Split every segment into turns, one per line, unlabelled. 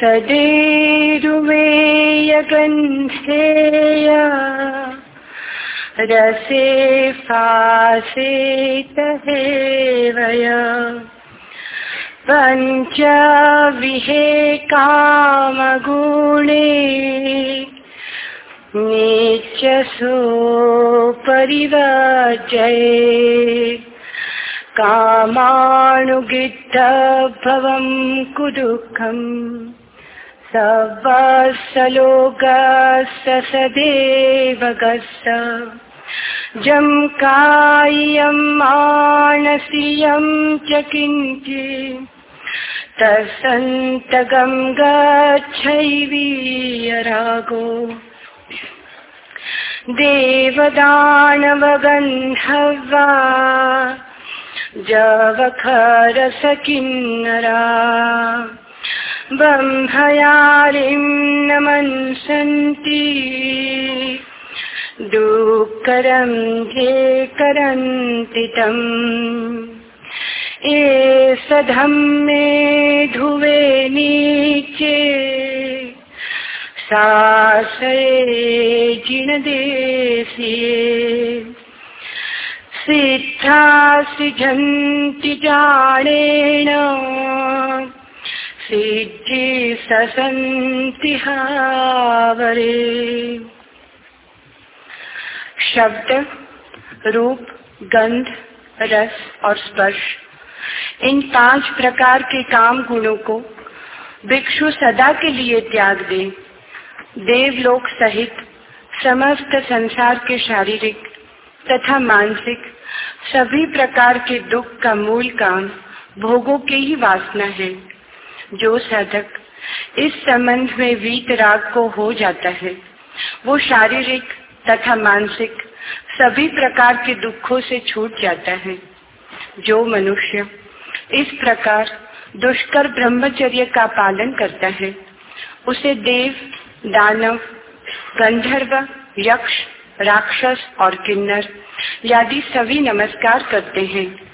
सदेरुमेयगन्धेय रसे फासेतहेवय पञ्चविहे कामगुणे। परिवर्जये कामानुगिद्धभवं कुदुःखम्। सवसलोकस्य सदेवगस्य जं कायं मानसीयं च किञ्चित्। तत्सन्तगं गच्छैवीयरागो। देवदानवगन्धर्वा। जवखरसकिन्नरा ब्रह्मयारिं नमन्सन्ति दुःकरं ये करन्ति तम् ये सधम्मे धुवे नीचे सासये जिनदेशिये। सिद्धासिझन्ति जाणेन सिद्धि शब्द, रूप, गंध, रस और स्पर्श, इन पाँच प्रकार के काम गुणों को भिक्षु सदा के लिए त्याग दे। देवलोक सहित समस्त संसार के शारीरिक तथा मानसिक सभी प्रकार के दुख का मूल काम भोगों की ही वासना है। जो साधक इस संबंध में वीत राग को हो जाता है, वो शारीरिक तथा मानसिक सभी प्रकार के दुखों से छूट जाता है। जो मनुष्य इस प्रकार दुष्कर ब्रह्मचर्य का पालन करता है, उसे देव, दानव, गंधर्व, यक्ष, राक्षस और किन्नर यदि सभी नमस्कार करते हैं।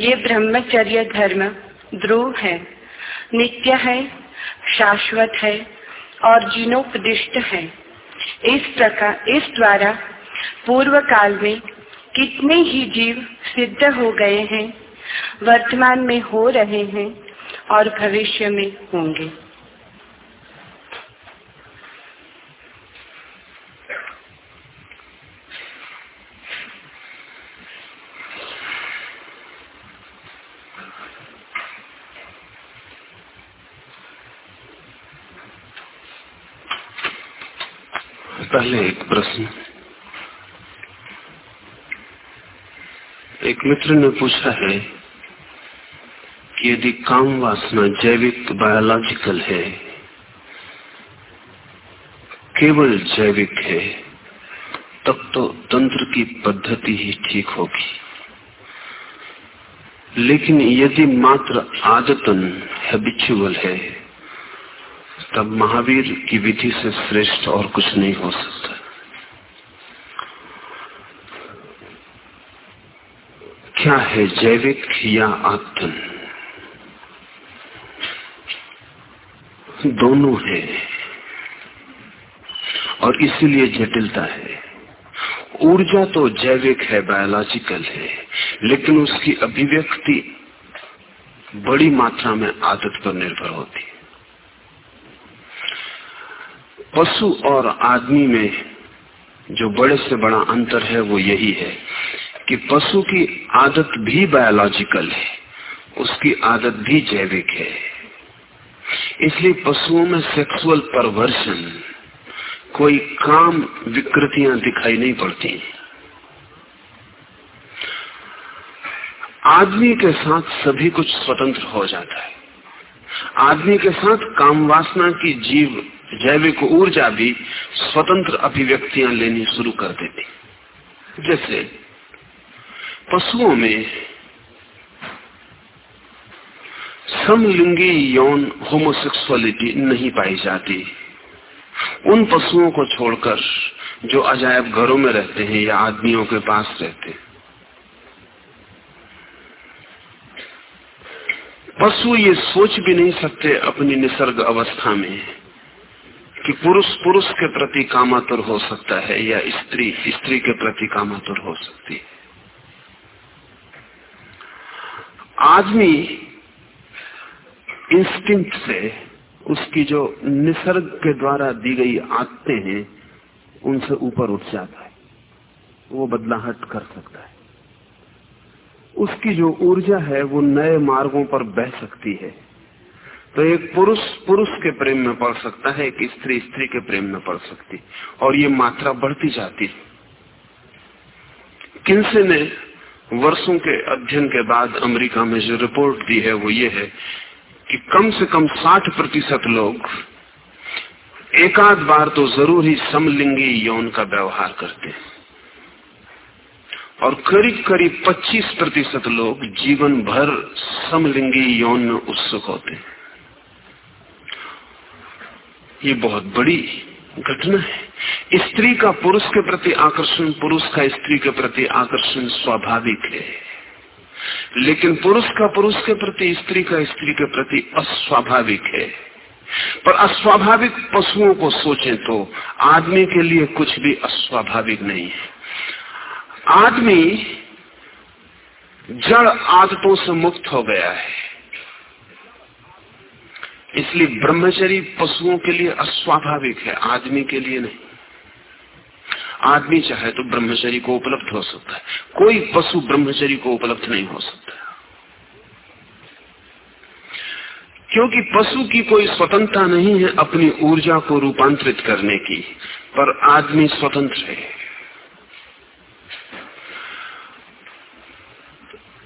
ये ब्रह्मचर्य धर्म ध्रुव है। नित्य है, शाश्वत है और जीनोपदिष्ट है। इस प्रकार, इस द्वारा पूर्व काल में कितने ही जीव सिद्ध हो गए हैं, वर्तमान में हो रहे हैं और भविष्य में होंगे।
पहले एक प्रश्न। एक मित्र ने पूछा है कि यदि काम वासना जैविक बायोलॉजिकल है, केवल जैविक है, तब तो तंत्र की पद्धति ही ठीक होगी। लेकिन यदि मात्र आदतन हैबिचुअल है तब महावीर की विधि से श्रेष्ठ और कुछ नहीं हो सकता। क्या है जैविक या आत्मन दोनों है और इसीलिए जटिलता है। ऊर्जा तो जैविक है बायोलॉजिकल है, लेकिन उसकी अभिव्यक्ति बड़ी मात्रा में आदत पर निर्भर होती है। पशु और आदमी में जो बड़े से बड़ा अंतर है, वो यही है कि पशु की आदत भी बायोलॉजिकल है, उसकी आदत भी जैविक है। इसलिए पशुओं में सेक्सुअल परवर्शन कोई काम विकृतियाँ दिखाई नहीं पड़ती। आदमी के साथ सभी कुछ स्वतंत्र हो जाता है। आदमी के साथ काम वासना की जीव जैविक ऊर्जा भी स्वतंत्र अभिव्यक्तियाँ लेनी शुरू कर देती। जैसे पशुओं में समलिंगी यौन होमोसेक्सुअलिटी नहीं पाई जाती। उन पशुओं को छोड़कर जो अजायब घरों में रहते हैं या आदमियों के पास रहते हैं। पशु ये सोच भी नहीं सकते अपनी निसर्ग अवस्था में। कि पुरुष पुरुष के प्रति कामातुर हो सकता है या स्त्री स्त्री के प्रति कामातुर हो सकती है। आदमी इंस्टिंक्ट से उसकी जो निसर्ग के द्वारा दी गई आदतें हैं, उनसे ऊपर उठ जाता है। वो बदलाहट कर सकता है। उसकी जो ऊर्जा है, वो नए मार्गों पर बह सकती है। तो एक पुरुष पुरुष के प्रेम में पड़ सकता है, एक स्त्री स्त्री के प्रेम में पड़ सकती। और ये मात्रा बढ़ती जाती किनसे ने वर्षों के अध्ययन के बाद अमेरिका में जो रिपोर्ट दी है, वो ये है कि कम से कम 60 प्रतिशत लोग एकाध बार तो ज़रूर ही समलिंगी यौन का व्यवहार करते हैं। और करीब करीब 25 प्रतिशत लोग जीवन भर समलिंगी यौन में उत्सुक होते हैं। ये बहुत बड़ी घटना है। स्त्री का पुरुष के प्रति आकर्षण, पुरुष का स्त्री के प्रति आकर्षण स्वाभाविक है। लेकिन पुरुष का पुरुष के प्रति, स्त्री का स्त्री के प्रति अस्वाभाविक है। पर अस्वाभाविक पशुओं को सोचें तो आदमी के लिए कुछ भी अस्वाभाविक नहीं है। आदमी जड़ आदतों से मुक्त हो गया है। इसलिए ब्रह्मचरी पशुओं के लिए अस्वाभाविक है, आदमी के लिए नहीं। आदमी चाहे तो ब्रह्मचरी को उपलब्ध हो सकता है, कोई पशु ब्रह्मचरी को उपलब्ध नहीं हो सकता। क्योंकि पशु की कोई स्वतंत्रता नहीं है अपनी ऊर्जा को रूपांतरित करने की, पर आदमी स्वतंत्र है।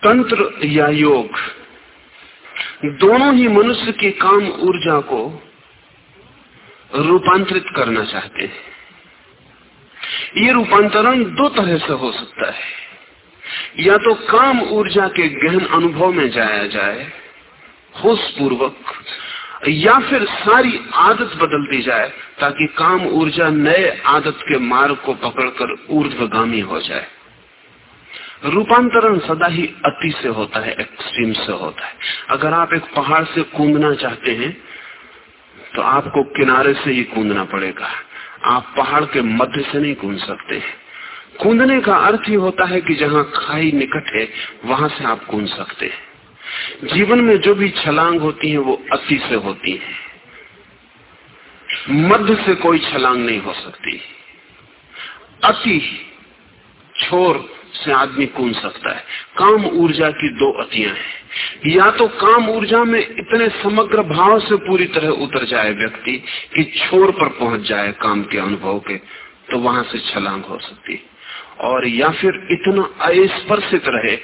तंत्र या योग दोनों ही मनुष्य की काम ऊर्जा को रूपांतरित करना चाहते हैं। ये रूपांतरण दो तरह से हो सकता है। या तो काम ऊर्जा के गहन अनुभव में जाया जाए होश पूर्वक या फिर सारी आदत बदल दी जाए, ताकि काम ऊर्जा नए आदत के मार्ग को पकड़कर ऊर्ध्वगामी हो जाए। रूपांतरण सदा ही अति से होता है एक्सट्रीम से होता है। अगर आप एक पहाड़ से कूदना चाहते हैं तो आपको किनारे से ही कूदना पड़ेगा। आप पहाड़ के मध्य से नहीं कूद सकते कूदने का अर्थ ही होता है कि जहाँ खाई निकट है, वहाँ से आप कूद सकते हैं। जीवन में जो भी छलांग होती है, वो अति से होती है। मध्य से कोई छलांग नहीं हो सकती। अति छोर से आदमी कूद सकता है। काम ऊर्जा की दो अतियाँ हैं। या तो काम ऊर्जा में इतने समग्र भाव से पूरी तरह उतर जाए व्यक्ति कि छोर पर पहुँच जाए काम के अनुभव के तो वहाँ से छलांग हो सकती है। और या फिर इतना अस्पर्शित रहे,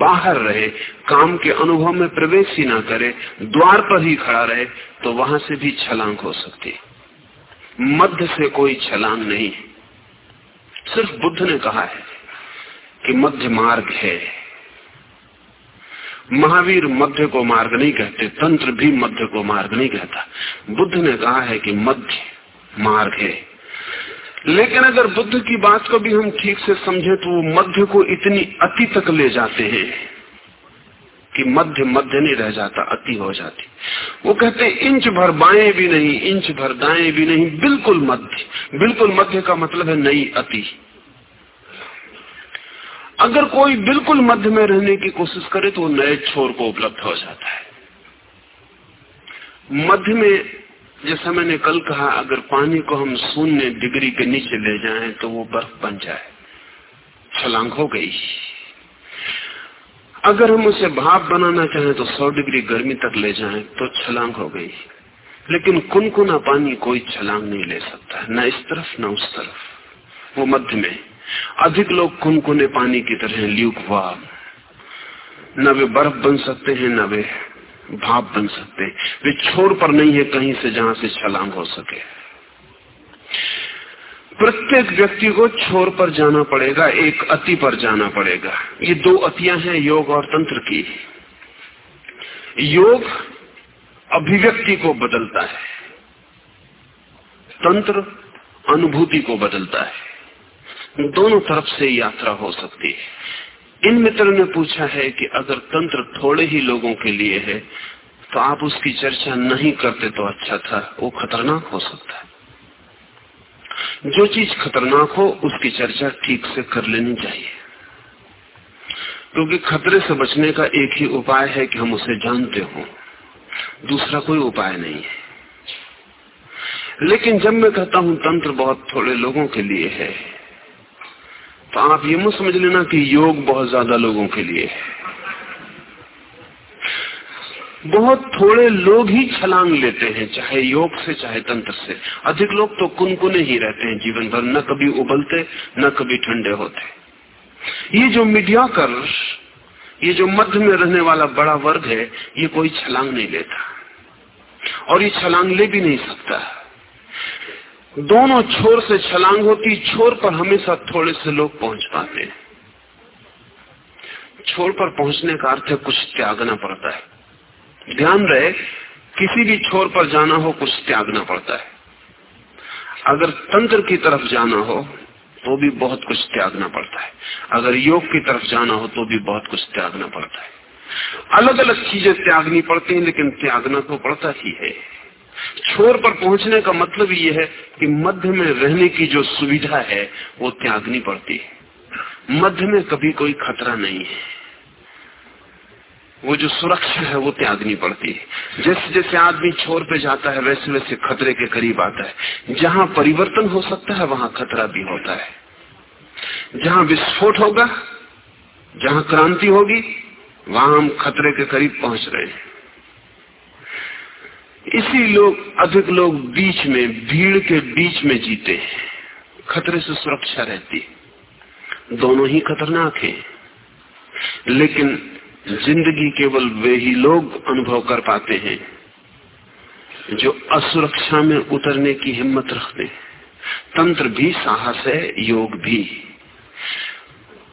बाहर रहे, काम के अनुभव में प्रवेश ही ना करे, द्वार पर ही खड़ा रहे तो वहाँ से भी छलांग हो सकती मध्य से कोई छलांग नहीं सिर्फ़ बुद्ध ने कहा है। कि मध्य मार्ग है। महावीर मध्य को मार्ग नहीं कहते, तंत्र भी मध्य को मार्ग नहीं कहता। बुद्ध ने कहा है कि मध्य मार्ग है। लेकिन अगर बुद्ध की बात को भी हम ठीक से समझे तो वो मध्य को इतनी अति तक ले जाते हैं कि मध्य मध्य नहीं रह जाता, अति हो जाती। वो कहते इंच भर बाएँ भी नहीं, इंच भर दाएँ भी नहीं, बिल्कुल मध्य। बिल्कुल मध्य का मतलब है नई अति। अगर कोई बिल्कुल मध्य में रहने की कोशिश करे तो नए छोर को उपलब्ध हो जाता है। मध्य में, जैसा मैंने कल कहा, अगर पानी को हम शून्य डिग्री के नीचे ले जाएँ तो वो बर्फ़ बन जाए। छलांग हो गई। अगर हम उसे भाप बनाना चाहें तो 100 डिग्री गर्मी तक ले जाएँ तो छलांग हो गई। लेकिन कुनकुना पानी कोई छलांग नहीं ले सकता, न इस तरफ़, न उस तरफ़। वो मध्य में। अधिक लोग कुनकुने पानी की तरह ल्यूक हुआ। न वे बर्फ़ बन सकते हैं, न वे भाप बन सकते हैं। वे छोर पर नहीं है, कहीं से जहाँ से छलांग हो सके। प्रत्येक व्यक्ति को छोर पर जाना पड़ेगा, एक अति पर जाना पड़ेगा। ये दो अतियाँ हैं, योग और तंत्र की। योग अभिव्यक्ति को बदलता है। तंत्र अनुभूति को बदलता है। दोनों तरफ़ से यात्रा हो सकती है। इन मित्र ने पूछा है कि अगर तंत्र थोड़े ही लोगों के लिए है तो आप उसकी चर्चा नहीं करते तो अच्छा था, वो खतरनाक हो सकता है। जो चीज़ खतरनाक हो, उसकी चर्चा ठीक से कर लेनी चाहिए। क्योंकि खतरे से बचने का एक ही उपाय है कि हम उसे जानते हो। दूसरा कोई उपाय नहीं है। लेकिन जब मैं कहता हूँ तंत्र बहुत थोड़े लोगों के लिए है तो आप ये मत समझ लेना कि योग बहुत ज़्यादा लोगों के लिए है। बहुत थोड़े लोग ही छलांग लेते हैं, चाहे योग से, चाहे तंत्र से। अधिक लोग तो कुनकुने ही रहते हैं जीवन भर, न कभी उबलते, न कभी ठंडे होते। ये जो मीडिया कर ये जो मध्य में रहने वाला बड़ा वर्ग है, ये कोई छलांग नहीं लेता। और ये छलांग ले भी नहीं सकता। दोनों छोर से छलांग होती, छोर पर हमेशा थोड़े से लोग पहुँच पाते हैं। छोर पर पहुँचने का अर्थ है कुछ त्यागना पड़ता है। ध्यान रहे, किसी भी छोर पर जाना हो, कुछ त्यागना पड़ता है। अगर तंत्र की तरफ़ जाना हो तो भी बहुत कुछ त्यागना पड़ता है। अगर योग की तरफ़ जाना हो तो भी बहुत कुछ त्यागना पड़ता है। अलग अलग चीज़ें त्यागनी पड़ती हैं, लेकिन त्यागना तो पड़ता ही है। छोर पर पहुँचने का मतलब ये है कि मध्य में रहने की जो सुविधा है, वो त्यागनी पड़ती है। मध्य में कभी कोई खतरा नहीं है। वो जो सुरक्षा है, वो त्यागनी पड़ती है। जैसे जैसे आदमी छोर पे जाता है, वैसे वैसे खतरे के करीब आता है। जहाँ परिवर्तन हो सकता है, वहाँ खतरा भी होता है। जहाँ विस्फोट होगा, जहाँ क्रांति होगी, वहाँ हम खतरे के करीब पहुँच रहे हैं। इसी लोग, अधिक लोग बीच में, भीड़ के बीच में जीते हैं। खतरे से सुरक्षा रहती दोनों ही खतरनाक हैं। लेकिन ज़िंदगी केवल वे ही लोग अनुभव कर पाते हैं, जो असुरक्षा में उतरने की हिम्मत रखते हैं। तंत्र भी, साहस है, योग भी।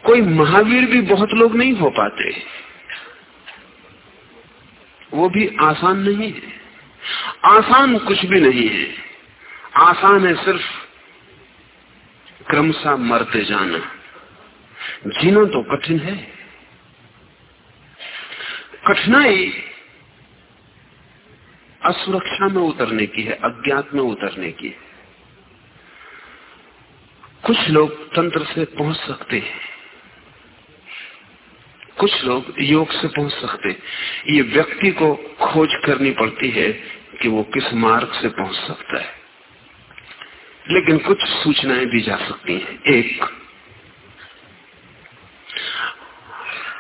कोई महावीर भी बहुत लोग नहीं हो पाते। वो भी आसान नहीं है। आसान कुछ भी नहीं है। आसान है सिर्फ़ क्रमशः मरते जाना। जीना तो कठिन है। कठिनाई असुरक्षा में उतरने की है, अज्ञात में उतरने की है। कुछ लोग तंत्र से पहुँच सकते हैं। कुछ लोग योग से पहुँच सकते ये व्यक्ति को खोज करनी पड़ती है कि वो किस मार्ग से पहुँच सकता है। लेकिन कुछ सूचनाएँ दी जा सकती हैं। एक,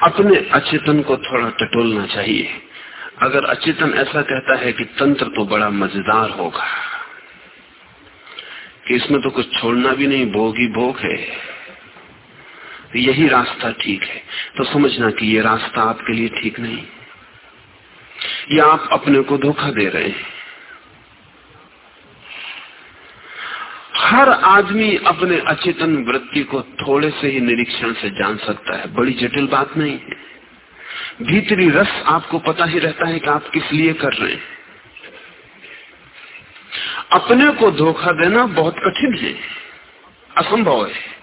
अपने अचेतन को थोड़ा टटोलना चाहिए। अगर अचेतन ऐसा कहता है कि तंत्र तो बड़ा मज़ेदार होगा, कि इसमें तो कुछ छोड़ना भी नहीं, भोग ही भोग है। यही रास्ता ठीक है। तो समझना कि ये रास्ता आपके लिए ठीक नहीं। या आप अपने को धोखा दे रहे हैं। हर आदमी अपने अचेतन वृत्ति को थोड़े से ही निरीक्षण से जान सकता है। बड़ी जटिल बात नहीं है। भीतरी रस आपको पता ही रहता है कि आप किस लिए कर रहे हैं। अपने को धोखा देना बहुत कठिन है। असंभव है।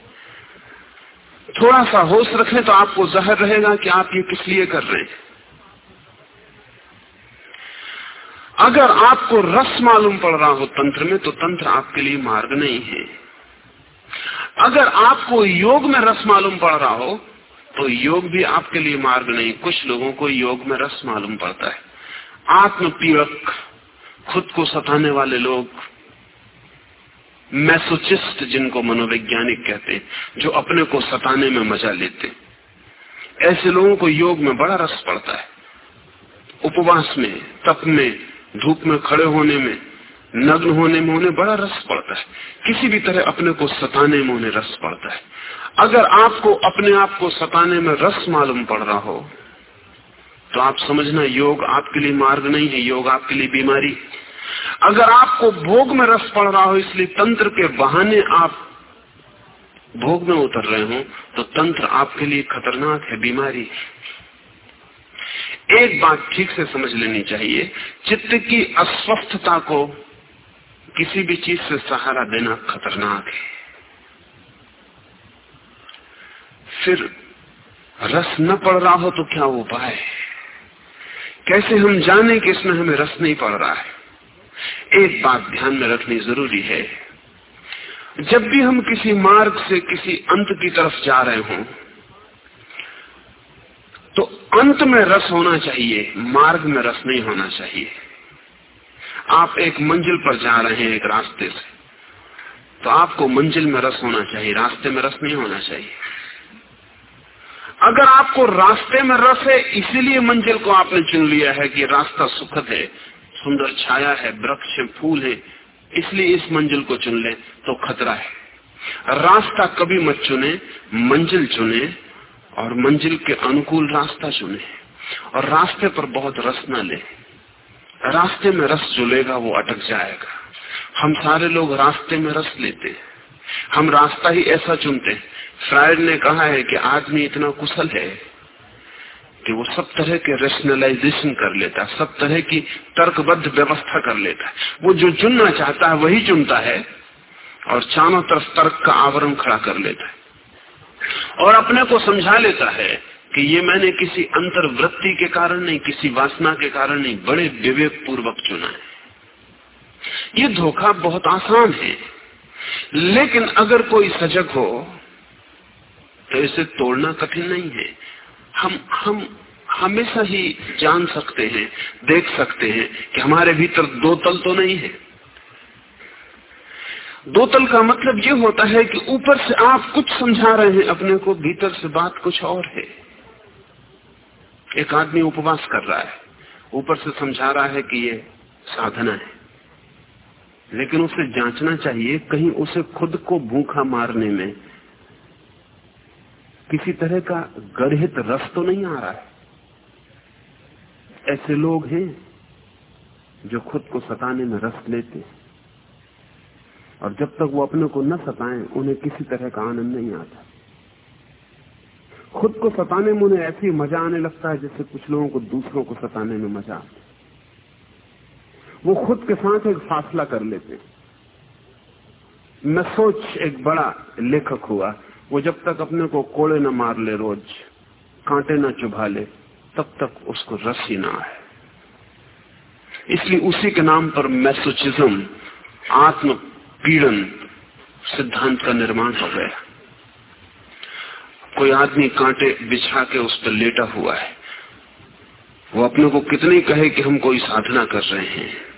थोड़ा सा होश रखें तो आपको जहर रहेगा कि आप ये किस लिए कर रहे हैं। अगर आपको रस मालूम पड़ रहा हो तंत्र में तो तंत्र आपके लिए मार्ग नहीं है। अगर आपको योग में रस मालूम पड़ रहा हो तो योग भी आपके लिए मार्ग नहीं। कुछ लोगों को योग में रस मालूम पड़ता है। आत्म पीड़क खुद को सताने वाले लोग मैसोचिस्ट जिनको मनोवैज्ञानिक कहते हैं, जो अपने को सताने में मज़ा लेते ऐसे लोगों को योग में बड़ा रस पड़ता है। उपवास में, तप में, धूप में खड़े होने में, नग्न होने में उन्हें बड़ा रस पड़ता है। किसी भी तरह अपने को सताने में उन्हें रस पड़ता है। अगर आपको अपने आप को सताने में रस मालूम पड़ रहा हो तो आप समझना, योग आपके लिए मार्ग नहीं है, योग आपके लिए बीमारी। अगर आपको भोग में रस पड़ रहा हो, इसलिए तंत्र के बहाने आप भोग में उतर रहे हो तो तंत्र आपके लिए खतरनाक है, बीमारी एक बात ठीक से समझ लेनी चाहिए, चित्त की अस्वस्थता को किसी भी चीज़ से सहारा देना खतरनाक है। फिर रस न पड़ रहा हो तो क्या उपाय है? कैसे हम जाने कि इसमें हमें रस नहीं पड़ रहा है? एक बात ध्यान में रखनी ज़रूरी है। जब भी हम किसी मार्ग से किसी अंत की तरफ़ जा रहे हों तो अंत में रस होना चाहिए, मार्ग में रस नहीं होना चाहिए। आप एक मंजिल पर जा रहे हैं एक रास्ते से तो आपको मंजिल में रस होना चाहिए, रास्ते में रस नहीं होना चाहिए। अगर आपको रास्ते में रस है, इसीलिए मंजिल को आपने चुन लिया है कि रास्ता सुखद है सुंदर छाया है, वृक्ष है, फूल है, इसलिए इस मंजिल को चुन ले तो खतरा है। रास्ता कभी मत चुने, मंजिल चुने और मंजिल के अनुकूल रास्ता चुने। और रास्ते पर बहुत रस न ले। रास्ते में रस जो लेगा वो अटक जाएगा। हम सारे लोग रास्ते में रस लेते हैं। हम रास्ता ही ऐसा चुनते हैं। फ्राइड ने कहा है कि आदमी इतना कुशल है। कि वो सब तरह के रेशनलाइजेशन कर लेता है सब तरह की तर्कबद्ध व्यवस्था कर लेता। है वो जो चुनना चाहता है, वही चुनता है और चारों तरफ़ तर्क का आवरण खड़ा कर लेता है। और अपने को समझा लेता है कि ये मैंने किसी अंतर्वृत्ति के कारण नहीं, किसी वासना के कारण नहीं, बड़े विवेक पूर्वक चुना है। ये धोखा बहुत आसान है, लेकिन अगर कोई सजग हो तो इसे तोड़ना कठिन नहीं है। हम हम हमेशा ही जान सकते हैं, देख सकते हैं कि हमारे भीतर दो तल तो नहीं है। दो तल का मतलब ये होता है कि ऊपर से आप कुछ समझा रहे हैं, अपने को, भीतर से बात कुछ और है। एक आदमी उपवास कर रहा है, ऊपर से समझा रहा है कि ये साधना है। लेकिन उसे जांचना चाहिए, कहीं उसे खुद को भूखा मारने में किसी तरह का गर्हित रस तो नहीं आ रहा है। ऐसे लोग हैं जो खुद को सताने में रस लेते हैं। और जब तक वो अपने को न सताएँ, उन्हें किसी तरह का आनंद नहीं आता। खुद को सताने में उन्हें ऐसी मज़ा आने लगता है जैसे कुछ लोगों को दूसरों को सताने में मज़ा आता वो खुद के साथ एक फासला कर लेते मैं सोच एक बड़ा लेखक हुआ वो जब तक अपने को कोड़े न मार ले रोज, कांटे न चुभा ले, तब तक उसको रस ही ना है इसलिए उसी के नाम पर मैसोचिज्म आत्म पीड़न सिद्धांत का निर्माण हो गया। कोई आदमी कांटे बिछा के उस पर लेटा हुआ है, वो अपने को कितने कहे कि हम कोई साधना कर रहे हैं।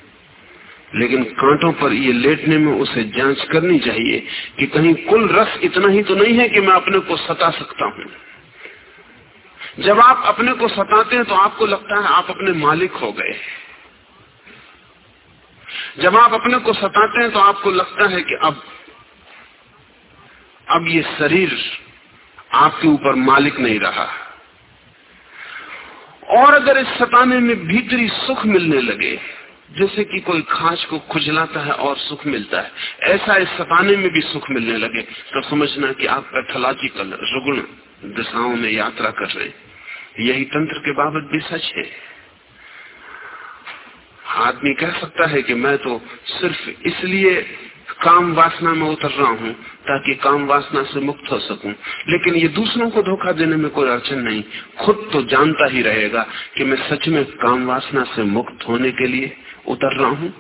लेकिन कांटों पर ये लेटने में उसे जाँच करनी चाहिए कि कहीं कुल रस इतना ही तो नहीं है कि मैं अपने को सता सकता हूँ। जब आप अपने को सताते हैं तो आपको लगता है आप अपने मालिक हो गए। जब आप अपने को सताते हैं तो आपको लगता है कि अब अब ये शरीर आपके ऊपर मालिक नहीं रहा। और अगर इस सताने में भीतरी सुख मिलने लगे जैसे कि कोई खांच को खुजलाता है और सुख मिलता है। ऐसा इस सताने में भी सुख मिलने लगे तो समझना कि आप पैथोलॉजिकल रुगुण दिशाओं में यात्रा कर रहे यही तंत्र के बाबत भी सच है। आदमी कह सकता है कि मैं तो सिर्फ़ इसलिए काम वासना में उतर रहा हूँ, ताकि काम वासना से मुक्त हो सकूँ। लेकिन ये दूसरों को धोखा देने में कोई अड़चन नहीं। खुद तो जानता ही रहेगा कि मैं सच में काम वासना से मुक्त होने के लिए उतर रहा हूँ।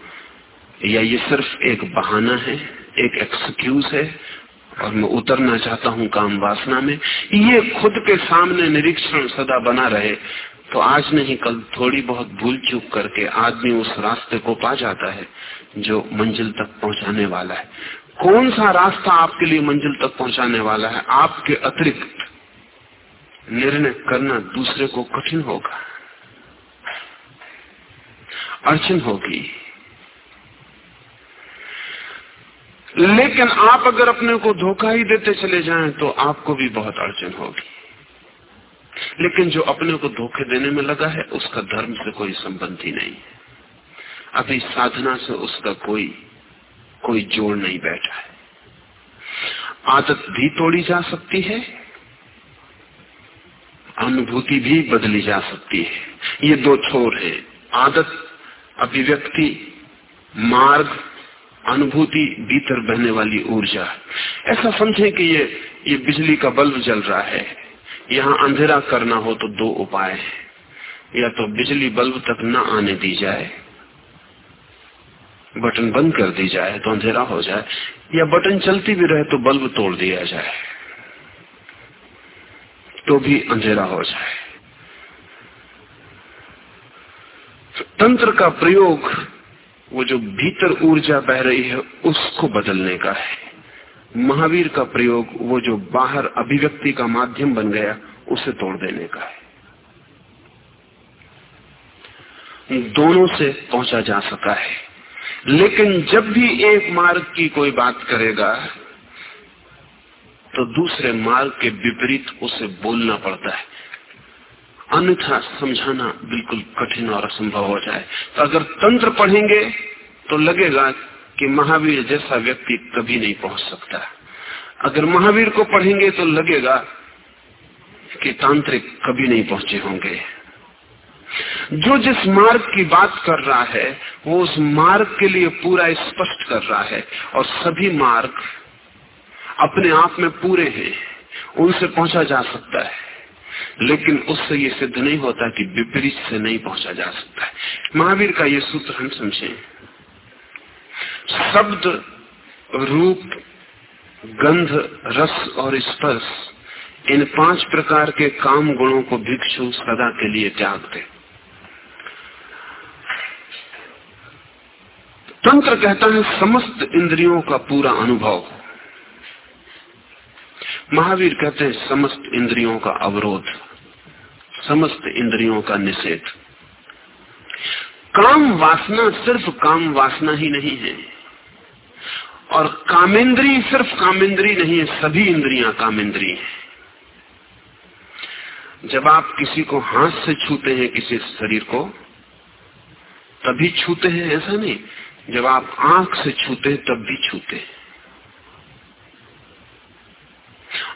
या ये सिर्फ़ एक बहाना है, एक एक्सक्यूज है, और मैं उतरना चाहता हूँ काम वासना में। ये खुद के सामने निरीक्षण सदा बना रहे। तो आज नहीं, कल थोड़ी बहुत भूल चूक करके आदमी उस रास्ते को पा जाता है, जो मंजिल तक पहुँचाने वाला है। कौन सा रास्ता आपके लिए मंजिल तक पहुँचाने वाला है? आपके अतिरिक्त निर्णय करना दूसरे को कठिन होगा। अड़चन होगी। लेकिन आप अगर अपने को धोखा ही देते चले जाएँ तो आपको भी बहुत अड़चन होगी। लेकिन जो अपने को धोखे देने में लगा है, उसका धर्म से कोई संबंध ही नहीं। है अभी साधना से उसका कोई कोई जोड़ नहीं बैठा है। आदत भी तोड़ी जा सकती है, अनुभूति भी बदली जा सकती है। ये दो छोर है। आदत अभिव्यक्ति, मार्ग, अनुभूति भीतर बहने वाली ऊर्जा। ऐसा समझे कि ये ये बिजली का बल्ब जल रहा है। यहाँ अंधेरा करना हो तो दो उपाय है। या तो बिजली बल्ब तक न आने दी जाए, बटन बंद कर दी जाए तो अंधेरा हो जाए, या बटन चलती भी रहे तो बल्ब तोड़ दिया जाए तो भी अंधेरा हो जाए। तंत्र का प्रयोग वो जो भीतर ऊर्जा बह रही है, उसको बदलने का है। महावीर का प्रयोग वो जो बाहर अभिव्यक्ति का माध्यम बन गया, उसे तोड़ देने का है। दोनों से पहुँचा जा सका है। लेकिन जब भी एक मार्ग की कोई बात करेगा तो दूसरे मार्ग के विपरीत उसे बोलना पड़ता है। अन्यथा समझाना बिल्कुल कठिन और असंभव हो जाए। तो अगर तंत्र पढ़ेंगे तो लगेगा कि महावीर जैसा व्यक्ति कभी नहीं पहुँच सकता। अगर महावीर को पढ़ेंगे तो लगेगा कि तांत्रिक कभी नहीं पहुँचे होंगे। जो जिस मार्ग की बात कर रहा है, वो उस मार्ग के लिए पूरा स्पष्ट कर रहा है। और सभी मार्ग अपने आप में पूरे हैं। उनसे पहुँचा जा सकता है लेकिन उससे ये सिद्ध नहीं होता कि विपरीत से नहीं पहुँचा जा सकता है। महावीर का ये सूत्र हम समझे। शब्द, रूप, गंध, रस और स्पर्श, इन पाँच प्रकार के काम गुणों को भिक्षु सदा के लिए त्याग दे तंत्र कहता है, समस्त इंद्रियों का पूरा अनुभव। महावीर कहते हैं, समस्त इंद्रियों का अवरोध, समस्त इंद्रियों का निषेध। काम वासना सिर्फ़ काम वासना ही नहीं है। और कामेंद्री सिर्फ़ कामेंद्री नहीं है, सभी इंद्रियाँ कामेंद्री है। जब आप किसी को हाथ से छूते हैं, किसी शरीर को, तभी छूते हैं, ऐसा नहीं। जब आप आँख से छूते हैं, तब भी छूते हैं।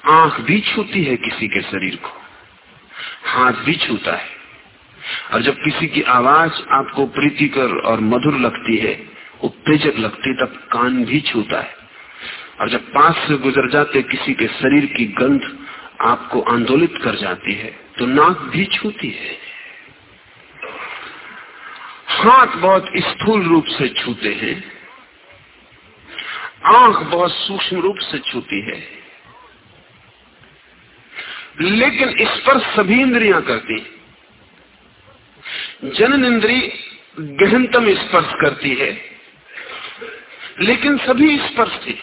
आँख भी छूती है किसी के शरीर को। हाथ भी छूता है। और जब किसी की आवाज़ आपको प्रीतिकर और मधुर लगती है, उत्तेजक लगती तब कान भी छूता है। और जब पास से गुजर जाते किसी के शरीर की गंध आपको आंदोलित कर जाती है तो नाक भी छूती है। हाथ बहुत स्थूल रूप से छूते हैं, आँख बहुत सूक्ष्म रूप से छूती है। लेकिन स्पर्श सभी इंद्रियाँ करती जनन इंद्री गहनतम स्पर्श करती है, लेकिन सभी स्पर्श थी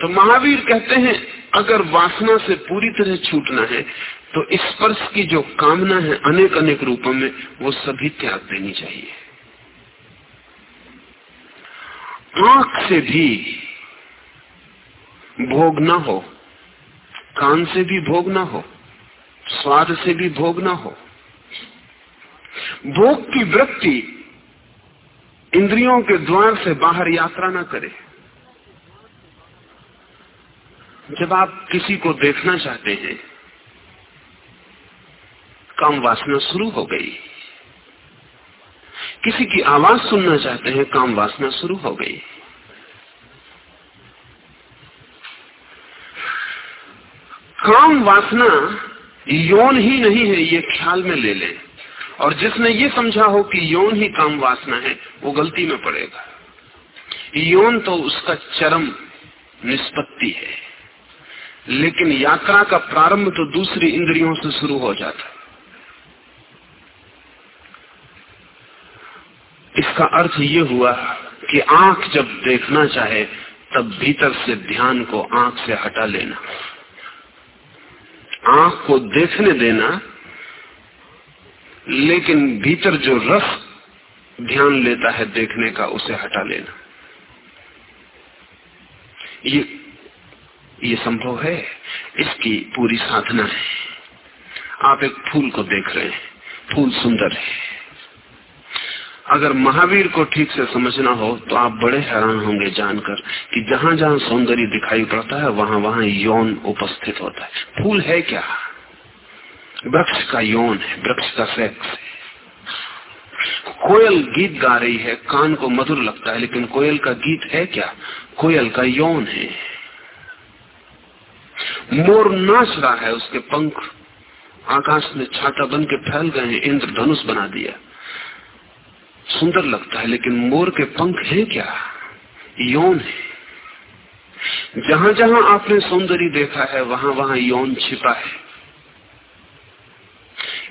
तो महावीर कहते हैं, अगर वासना से पूरी तरह छूटना है तो स्पर्श की जो कामना है अनेक अनेक रूपों में, वो सभी त्याग देनी चाहिए। आँख से भी भोग ना हो कान से भी भोग ना हो, स्वाद से भी भोग ना हो। भोग की वृत्ति इंद्रियों के द्वार से बाहर यात्रा ना करे। जब आप किसी को देखना चाहते हैं, काम वासना शुरू हो गई। किसी की आवाज़ सुनना चाहते हैं, काम वासना शुरू हो गई। काम वासना यौन ही नहीं है, ये ख्याल में ले लें। और जिसने ये समझा हो कि यौन ही काम वासना है, वो गलती में पड़ेगा। यौन तो उसका चरम निष्पत्ति है। लेकिन यात्रा का प्रारंभ तो दूसरी इंद्रियों से शुरू हो जाता है। इसका अर्थ ये हुआ कि आँख जब देखना चाहे, तब भीतर से ध्यान को आँख से हटा लेना। आँख को देखने देना, लेकिन भीतर जो रस ध्यान लेता है देखने का, उसे हटा लेना। ये ये संभव है। इसकी पूरी साधना है। आप एक फूल को देख रहे हैं। फूल सुंदर है। अगर महावीर को ठीक से समझना हो तो आप बड़े हैरान होंगे जानकर कि जहाँ जहाँ सौंदर्य दिखाई पड़ता है, वहाँ वहाँ यौन उपस्थित होता है। फूल है क्या? वृक्ष का यौन है, वृक्ष का सेक्स है। कोयल गीत गा रही है, कान को मधुर लगता है, लेकिन कोयल का गीत है क्या? कोयल का यौन है। मोर नाच रहा है, उसके पंख आकाश में छाता बन के फैल गए इंद्र धनुष बना दिया। सुंदर लगता है, लेकिन मोर के पंख है क्या? यौन है। जहाँ जहाँ आपने सौंदर्य देखा है वहाँ वहाँ यौन छिपा है।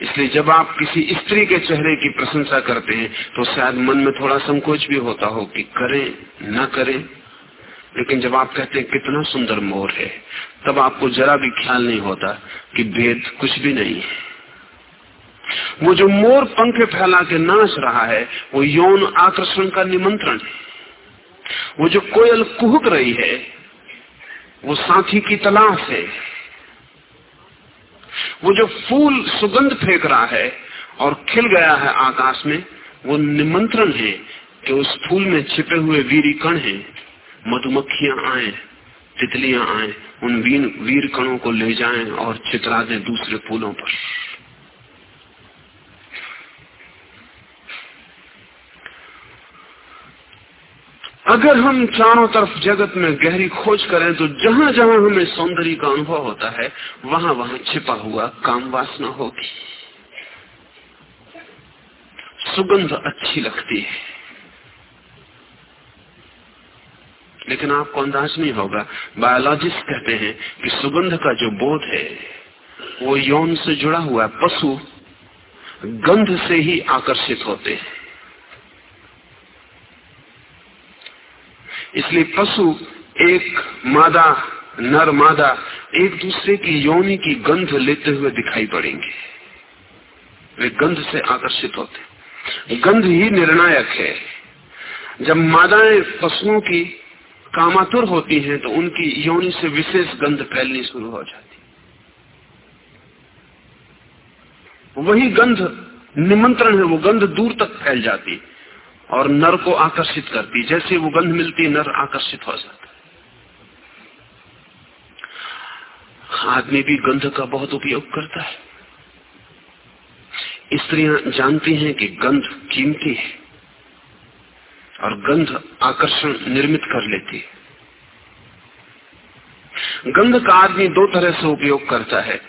इसलिए जब आप किसी स्त्री के चेहरे की प्रशंसा करते हैं तो शायद मन में थोड़ा संकोच भी होता हो कि करें, ना करें। लेकिन जब आप कहते हैं, कितना सुंदर मोर है, तब आपको जरा भी ख्याल नहीं होता कि भेद कुछ भी नहीं है। वो जो मोर पंखे फैला के नाच रहा है, वो यौन आकर्षण का निमंत्रण। है वो जो कोयल कुहक रही है, वो साथी की तलाश है। वो जो फूल सुगंध फेंक रहा है और खिल गया है आकाश में, वो निमंत्रण है कि उस फूल में छिपे हुए वीरी कण हैं, मधुमक्खियाँ आए, तितलियाँ आए, उन वीर कणों को ले जाएँ और चित्रा दें दूसरे फूलों पर। अगर हम चारों तरफ़ जगत में गहरी खोज करें तो जहाँ जहाँ हमें सौंदर्य का अनुभव होता है, वहाँ वहाँ छिपा हुआ काम वासना होगी। सुगंध अच्छी लगती है। लेकिन आपको अंदाज नहीं होगा बायोलॉजिस्ट कहते हैं कि सुगंध का जो बोध है, वो यौन से जुड़ा हुआ है पशु गंध से ही आकर्षित होते हैं। इसलिए पशु एक मादा, नर मादा, एक दूसरे की योनि की गंध लेते हुए दिखाई पड़ेंगे। वे गंध से आकर्षित होते गंध ही निर्णायक है। जब मादाएँ पशुओं की कामातुर होती हैं तो उनकी योनि से विशेष गंध फैलनी शुरू हो जाती वही गंध निमंत्रण है, वो गंध दूर तक फैल जाती और नर को आकर्षित करती जैसे वो गंध मिलती नर आकर्षित हो जाता आदमी भी गंध का बहुत उपयोग करता है। स्त्रियाँ जानती हैं कि गंध कीमती है और गंध आकर्षण निर्मित कर लेती है। गंध का आदमी दो तरह से उपयोग करता है।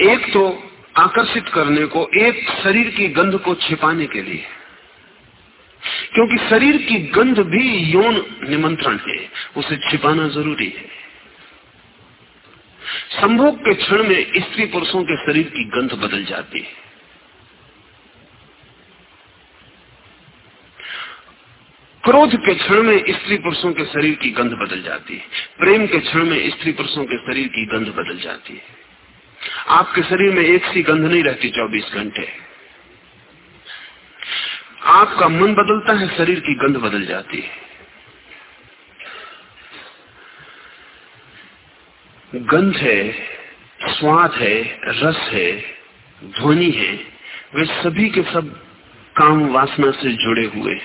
एक तो आकर्षित करने को, एक शरीर की गंध को छिपाने के लिए। क्योंकि शरीर की गंध भी यौन निमंत्रण है, उसे छिपाना ज़रूरी है। संभोग के क्षण में स्त्री पुरुषों के शरीर की गंध बदल जाती है। क्रोध के क्षण में स्त्री पुरुषों के शरीर की गंध बदल जाती है। प्रेम के क्षण में स्त्री पुरुषों के शरीर की गंध बदल जाती है। आपके शरीर में एक सी गंध नहीं रहती 24 घंटे। आपका मन बदलता है, शरीर की गंध बदल जाती है। गंध है, स्वाद है, रस है, ध्वनि है, वे सभी के सब काम वासना से जुड़े हुए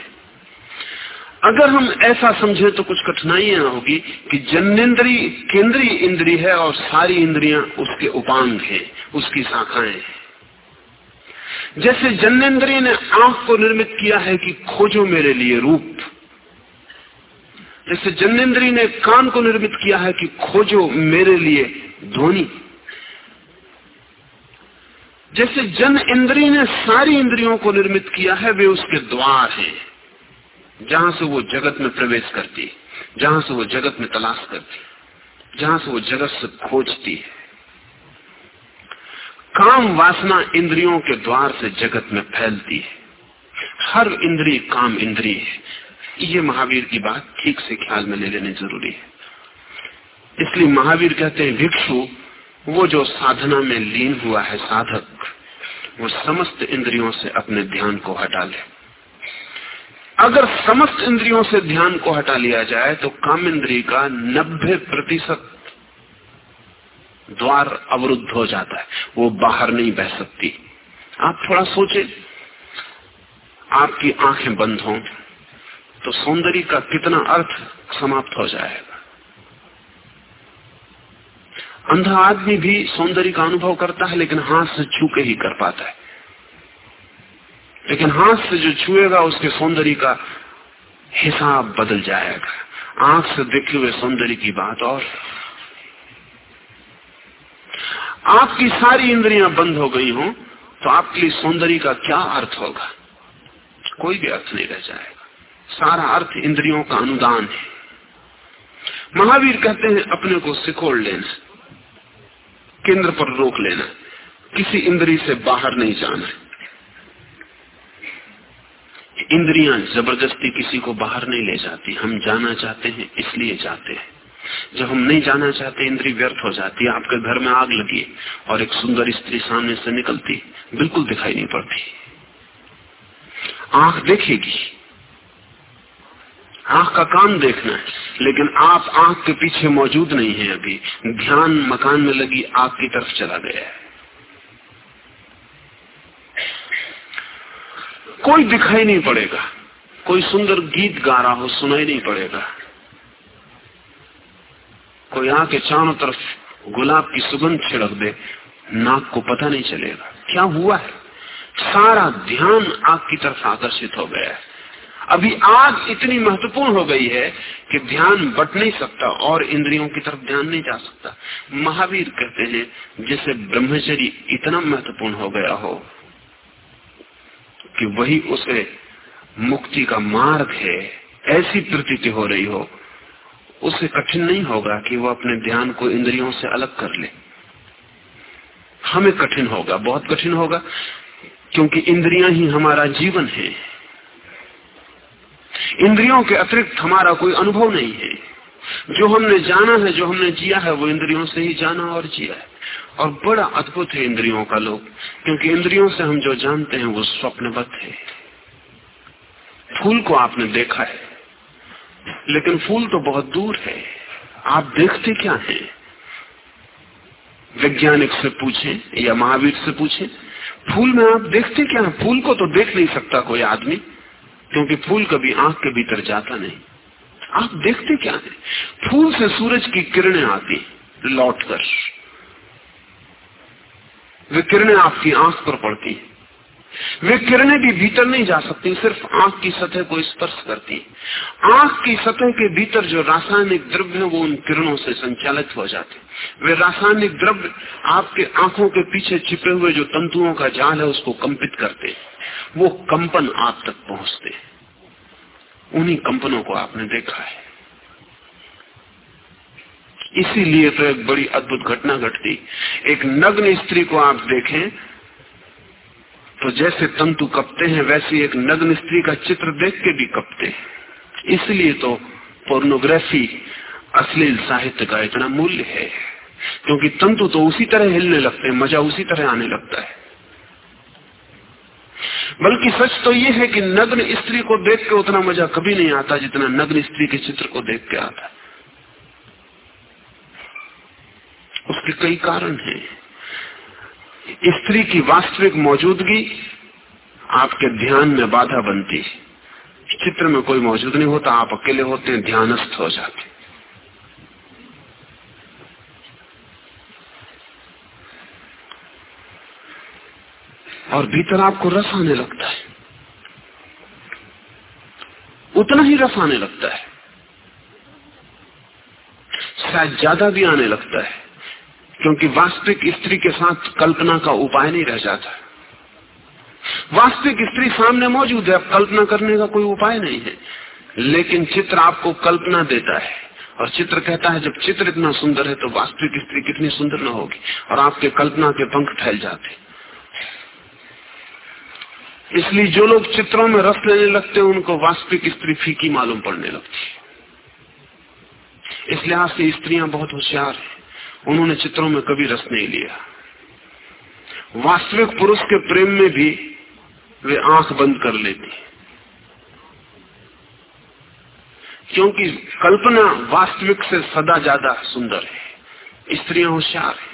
अगर हम ऐसा समझे तो कुछ कठिनाइयाँ होगी कि जन्नेन्द्रीय केंद्रीय इंद्री है और सारी इंद्रियाँ उसके उपांग है, उसकी शाखाएँ हैं। जैसे जन्नेन्द्रिय ने आँख को निर्मित किया है कि खोजो मेरे लिए रूप। जैसे जन्नेन्द्रिय ने कान को निर्मित किया है कि खोजो मेरे लिए ध्वनि। जैसे जन इंद्री ने सारी इंद्रियों को निर्मित किया है, वे उसके द्वार हैं, जहाँ से वो जगत में प्रवेश करती है जहाँ से वो जगत में तलाश करती, जहाँ से वो जगत से खोजती है। काम वासना इंद्रियों के द्वार से जगत में फैलती है। हर इंद्रिय काम इंद्रिय है। ये महावीर की बात ठीक से ख्याल में ले लेनी ज़रूरी है। इसलिए महावीर कहते हैं, भिक्षु, वो जो साधना में लीन हुआ है साधक, वो समस्त इंद्रियों से अपने ध्यान को हटा ले। अगर समस्त इंद्रियों से ध्यान को हटा लिया जाए तो काम इंद्रिय का 90 प्रतिशत द्वार अवरुद्ध हो जाता है। वो बाहर नहीं बह सकती। आप थोड़ा सोचे, आपकी आँखें बंद हों तो सौंदर्य का कितना अर्थ समाप्त हो जाएगा। अंधा आदमी भी सौंदर्य का अनुभव करता है, लेकिन हाथ से छू के ही कर पाता है। लेकिन हाथ से जो छुएगा, उसके सौंदर्य का हिसाब बदल जाएगा। आँख से देखे हुए सौंदर्य की बात और आपकी सारी इंद्रियाँ बंद हो गई हो तो आपके लिए सौंदर्य का क्या अर्थ होगा? कोई भी अर्थ नहीं रह जाएगा। सारा अर्थ इंद्रियों का अनुदान है। महावीर कहते हैं, अपने को सिकोड़ लेना, केंद्र पर रोक लेना, किसी इंद्री से बाहर नहीं जाना। इंद्रियाँ ज़बरदस्ती किसी को बाहर नहीं ले जाती, हम जाना चाहते हैं, इसलिए जाते हैं। जब हम नहीं जाना चाहते, इंद्री व्यर्थ हो जाती है, आपके घर में आग लगी और एक सुंदर स्त्री सामने से निकलती, बिल्कुल दिखाई नहीं पड़ती। आँख देखेगी। आँख का काम देखना है, लेकिन आप आँख के पीछे मौजूद नहीं है अभी। ध्यान मकान में लगी आग की तरफ़ चला गया है। कोई दिखाई नहीं पड़ेगा। कोई सुंदर गीत गा रहा हो, सुनाई नहीं पड़ेगा। कोई आके चारों तरफ़ गुलाब की सुगंध छिड़क दे, नाक को पता नहीं चलेगा। क्या हुआ है? सारा ध्यान आग की तरफ़ आकर्षित हो गया है। अभी आग इतनी महत्वपूर्ण हो गई है कि ध्यान बट नहीं सकता और इंद्रियों की तरफ़ ध्यान नहीं जा सकता। महावीर कहते हैं, जैसे ब्रह्मचर्य इतना महत्वपूर्ण हो गया हो कि वही उसे मुक्ति का मार्ग है, ऐसी प्रतीति हो रही हो उसे कठिन नहीं होगा कि वो अपने ध्यान को इंद्रियों से अलग कर ले। हमें कठिन होगा, बहुत कठिन होगा, क्योंकि इंद्रियाँ ही हमारा जीवन है। इंद्रियों के अतिरिक्त हमारा कोई अनुभव नहीं है। जो हमने जाना है, जो हमने जिया है, वो इंद्रियों से ही जाना और जिया है। और बड़ा अद्भुत है इंद्रियों का लोग क्योंकि इंद्रियों से हम जो जानते हैं, वो स्वप्नवत है। फूल को आपने देखा है। लेकिन फूल तो बहुत दूर है। आप देखते क्या हैं? वैज्ञानिक से पूछे या महावीर से पूछे, फूल में आप देखते क्या है? फूल को तो देख नहीं सकता कोई आदमी, क्योंकि फूल कभी आँख के भीतर जाता नहीं। आप देखते क्या है? फूल से सूरज की किरणें आती लौटकर। वे किरणें आपकी आँख पर पड़ती हैं। वे किरणें भी भीतर नहीं जा सकती, सिर्फ़ आँख की सतह को स्पर्श करती आँख की सतह के भीतर जो रासायनिक द्रव्य है, वो उन किरणों से संचालित हो जाते वे रासायनिक द्रव्य आपके आँखों के पीछे छिपे हुए जो तंतुओं का जाल है, उसको कंपित करते वो कंपन आप तक पहुँचते उन्हीं कंपनों को आपने देखा है। इसीलिए तो एक बड़ी अद्भुत घटना घटती। एक नग्न स्त्री को आप देखें तो जैसे तंतु कपते हैं, वैसे एक नग्न स्त्री का चित्र देख के भी कपते हैं। इसलिए तो पोर्नोग्राफी अश्लील साहित्य का इतना मूल्य है, क्योंकि तंतु तो उसी तरह हिलने लगते हैं, मज़ा उसी तरह आने लगता है। बल्कि सच तो ये है कि नग्न स्त्री को देख के उतना मज़ा कभी नहीं आता जितना नग्न स्त्री के चित्र को देख के आता उसके कई कारण हैं। स्त्री की वास्तविक मौजूदगी आपके ध्यान में बाधा बनती है। चित्र में कोई मौजूद नहीं होता, आप अकेले होते हैं, ध्यानस्थ हो जाते और भीतर आपको रस आने लगता है। उतना ही रस आने लगता है। शायद ज़्यादा भी आने लगता है। क्योंकि वास्तविक स्त्री के साथ कल्पना का उपाय नहीं रह जाता। वास्तविक स्त्री सामने मौजूद है, अब कल्पना करने का कोई उपाय नहीं है। लेकिन चित्र आपको कल्पना देता है। और चित्र कहता है, जब चित्र इतना सुंदर है तो वास्तविक स्त्री कितनी सुंदर न होगी, और आपके कल्पना के पंख फैल जाते। इसलिए जो लोग चित्रों में रस लेने लगते हैं, उनको वास्तविक स्त्री फीकी मालूम पड़ने लगती है। इस लिहाज से स्त्रियाँ बहुत होशियार है। उन्होंने चित्रों में कभी रस नहीं लिया। वास्तविक पुरुष के प्रेम में भी वे आँख बंद कर लेती। क्योंकि कल्पना वास्तविक से सदा ज़्यादा सुंदर है, स्त्रियाँ होशियार है।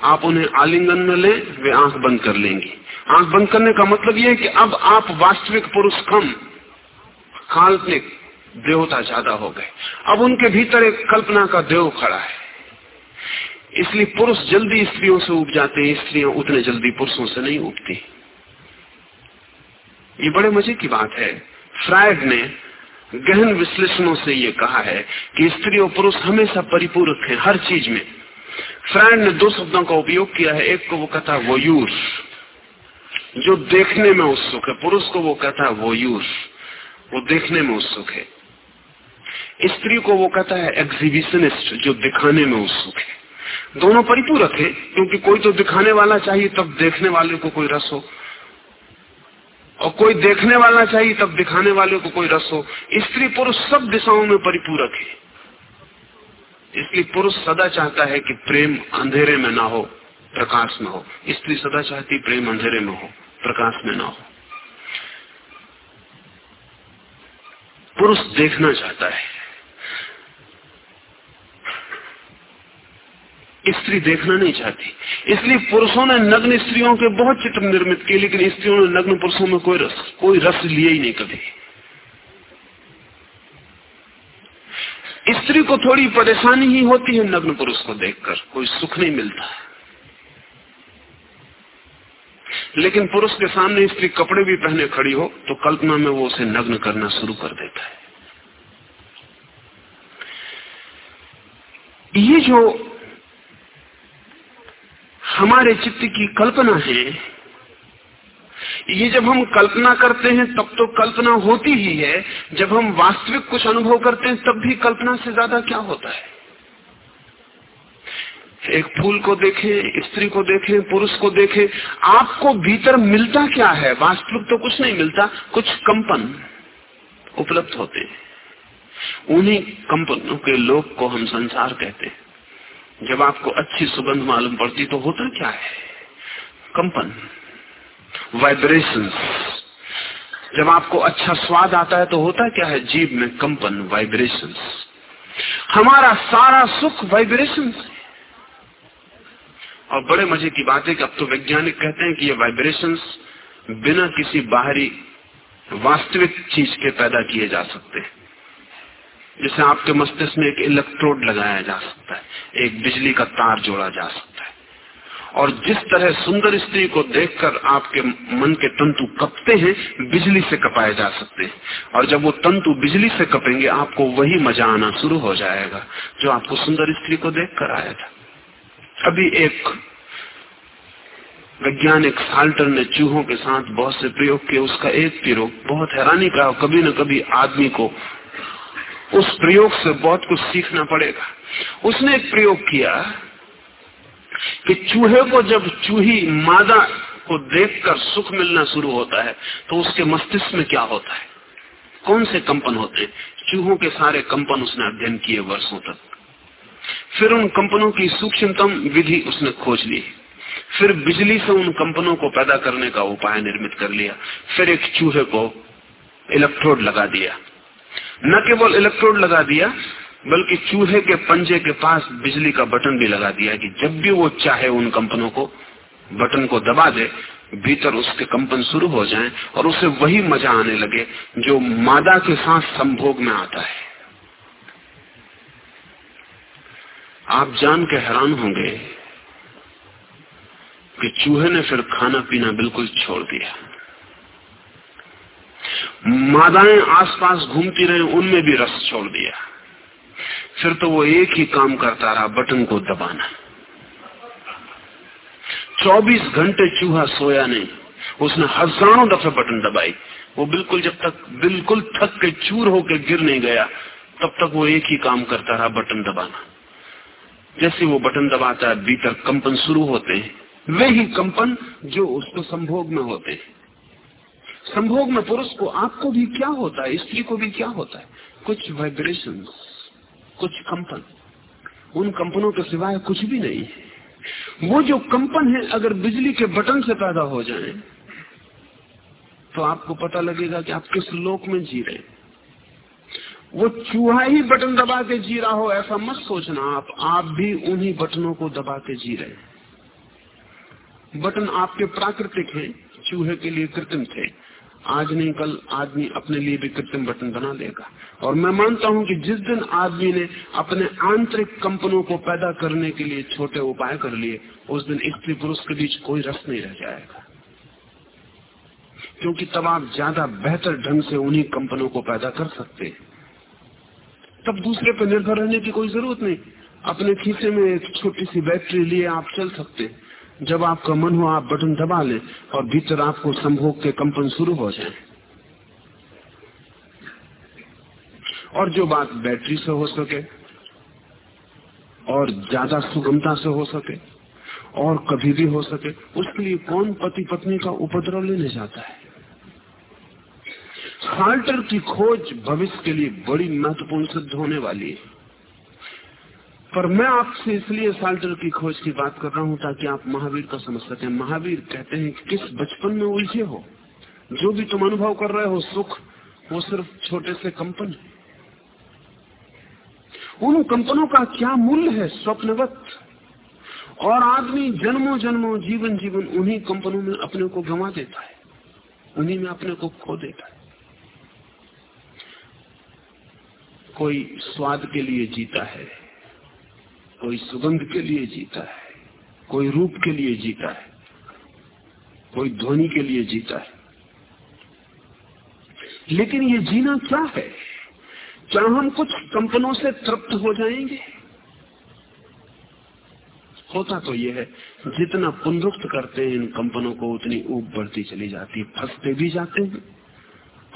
आप उन्हें आलिंगन में ले, वे आँख बंद कर लेंगी। आँख बंद करने का मतलब यह है कि अब आप वास्तविक पुरुष कम, काल्पनिक देवता ज़्यादा हो गए। अब उनके भीतर एक कल्पना का देव खड़ा है। इसलिए पुरुष जल्दी स्त्रियों से उब जाते हैं, स्त्रियाँ उतने जल्दी पुरुषों से नहीं उगती ये बड़े मज़े की बात है। फ्रायड ने गहन विश्लेषणों से ये कहा है कि स्त्री और पुरुष हमेशा परिपूरक हैं हर चीज़ में। फ्रेंड ने दो शब्दों का उपयोग किया है, एक को वो कहता है वोयूर, जो देखने में उत्सुक है। पुरुष को वो कहता है वोयूर, वो देखने में उत्सुक है। स्त्री को वो कहता है एग्जीबिशनिस्ट जो दिखाने में उत्सुक है। दोनों परिपूरक है, क्योंकि कोई तो दिखाने वाला चाहिए तब देखने वाले को कोई रस हो। और कोई देखने वाला चाहिए तब दिखाने वाले को कोई रस हो। स्त्री पुरुष सब दिशाओं में परिपूरक है। इसलिए पुरुष सदा चाहता है कि प्रेम अंधेरे में ना हो, प्रकाश में हो। स्त्री सदा चाहती प्रेम अंधेरे में हो, प्रकाश में ना हो। पुरुष देखना चाहता है। स्त्री देखना नहीं चाहती। इसलिए पुरुषों ने नग्न स्त्रियों के बहुत चित्र निर्मित किए, लेकिन स्त्रियों ने नग्न पुरुषों में कोई रस कोई रस लिए ही नहीं कभी। स्त्री को थोड़ी परेशानी ही होती है नग्न पुरुष को देखकर, कोई सुख नहीं मिलता। लेकिन पुरुष के सामने स्त्री कपड़े भी पहने खड़ी हो तो कल्पना में वो उसे नग्न करना शुरू कर देता है। ये जो हमारे चित्त की कल्पना है। ये जब हम कल्पना करते हैं, तब तो कल्पना होती ही है। जब हम वास्तविक कुछ अनुभव करते हैं, तब भी कल्पना से ज़्यादा क्या होता है? एक फूल को देखें, स्त्री को देखें, पुरुष को देखें, आपको भीतर मिलता क्या है? वास्तविक तो कुछ नहीं मिलता, कुछ कंपन उपलब्ध होते उन्हीं कंपनों के लोग को हम संसार कहते हैं। जब आपको अच्छी सुगंध मालूम पड़ती तो होता क्या है? कंपन वाइब्रेशंस जब आपको अच्छा स्वाद आता है तो होता क्या है? जीव में कंपन वाइब्रेशंस हमारा सारा सुख वाइब्रेशंस और बड़े मज़े की बात है कि अब तो वैज्ञानिक कहते हैं कि ये वाइब्रेशंस बिना किसी बाहरी वास्तविक चीज़ के पैदा किए जा सकते हैं। जैसे आपके मस्तिष्क में एक इलेक्ट्रोड लगाया जा सकता है, एक बिजली का तार जोड़ा जा सकता है। और जिस तरह सुंदर स्त्री को देखकर आपके मन के तंतु कपते हैं, बिजली से कपाए जा सकते हैं। और जब वो तंतु बिजली से कपेंगे, आपको वही मज़ा आना शुरू हो जाएगा, जो आपको सुंदर स्त्री को देखकर आया था। अभी एक वैज्ञानिक साल्टर ने चूहों के साथ बहुत से प्रयोग किए, उसका एक प्रयोग बहुत हैरानी का, कभी न कभी आदमी को उस प्रयोग से बहुत कुछ सीखना पड़ेगा। उसने एक प्रयोग किया कि चूहे को जब चूही मादा को देखकर सुख मिलना शुरू होता है तो उसके मस्तिष्क में क्या होता है? कौन से कंपन होते हैं? चूहों के सारे कंपन उसने अध्ययन किए वर्षों तक। फिर उन कंपनों की सूक्ष्मतम विधि उसने खोज ली। फिर बिजली से उन कंपनों को पैदा करने का उपाय निर्मित कर लिया। फिर एक चूहे को इलेक्ट्रोड लगा दिया। न केवल इलेक्ट्रोड लगा दिया, बल्कि चूहे के पंजे के पास बिजली का बटन भी लगा दिया कि जब भी वो चाहे उन कंपनों को, बटन को दबा दे, भीतर उसके कंपन शुरू हो जाएँ और उसे वही मज़ा आने लगे जो मादा के साथ संभोग में आता है। आप जान के हैरान होंगे कि चूहे ने फिर खाना पीना बिल्कुल छोड़ दिया। मादाएँ आसपास घूमती रहे, उनमें भी रस छोड़ दिया। फिर तो वो एक ही काम करता रहा, बटन को दबाना। 24 घंटे चूहा सोया नहीं। उसने हज़ारों दफे बटन दबाई। वो बिल्कुल जब तक, बिल्कुल थक के चूर होकर गिर नहीं गया, तब तक वो एक ही काम करता रहा, बटन दबाना। जैसे वो बटन दबाता है, भीतर कंपन शुरू होते हैं। वे ही कंपन जो उसको संभोग में होते हैं। संभोग में पुरुष को आपको भी क्या होता है? स्त्री को भी क्या होता है? कुछ वाइब्रेशन कुछ कंपन। उन कंपनों के सिवाय कुछ भी नहीं है। वो जो कंपन है, अगर बिजली के बटन से पैदा हो जाए तो आपको पता लगेगा कि आप किस लोक में जी रहे हैं। वो चूहा ही बटन दबा के जी रहा हो, ऐसा मत सोचना आप। आप भी उन्हीं बटनों को दबा के जी रहे बटन आपके प्राकृतिक हैं, चूहे के लिए कृत्रिम थे। आज नहीं, कल आदमी अपने लिए भी कृत्रिम बटन बना लेगा और मैं मानता हूँ कि जिस दिन आदमी ने अपने आंतरिक कंपनों को पैदा करने के लिए छोटे उपाय कर लिए, उस दिन स्त्री पुरुष के बीच कोई रस नहीं रह जाएगा। क्योंकि तब आप ज़्यादा बेहतर ढंग से उन्हीं कंपनों को पैदा कर सकते हैं। तब दूसरे पर निर्भर रहने की कोई ज़रूरत नहीं। अपने खीसे में एक छोटी सी बैटरी लिए आप चल सकते जब आपका मन हो, आप बटन दबा लें और भीतर आपको संभोग के कंपन शुरू हो जाए। और जो बात बैटरी से हो सके, और ज़्यादा सुगमता से हो सके, और कभी भी हो सके, उसके लिए कौन पति पत्नी का उपद्रव लेने जाता है? साल्टर की खोज भविष्य के लिए बड़ी महत्वपूर्ण सिद्ध होने वाली है। पर मैं आपसे इसलिए साल्टर की खोज की बात कर रहा हूँ ताकि आप महावीर का समझ सकें। महावीर कहते हैं कि किस बचपन में उलझे हो? जो भी तुम अनुभव कर रहे हो, सुख, वो सिर्फ़ छोटे से कंपन उन कंपनों का क्या मूल्य है? स्वप्नवत। और आदमी जन्मों जन्मों जीवन जीवन उन्हीं कंपनों में अपने को गंवा देता है। उन्हीं में अपने को खो देता है। कोई स्वाद के लिए जीता है कोई सुगंध के लिए जीता है, कोई रूप के लिए जीता है, कोई ध्वनि के लिए जीता है। लेकिन ये जीना क्या है? क्या हम कुछ कंपनों से तृप्त हो जाएँगे? होता तो यह है, जितना पुनरुक्त करते हैं, इन कंपनों को उतनी ऊब बढ़ती चली जाती है, फंसते भी जाते हैं,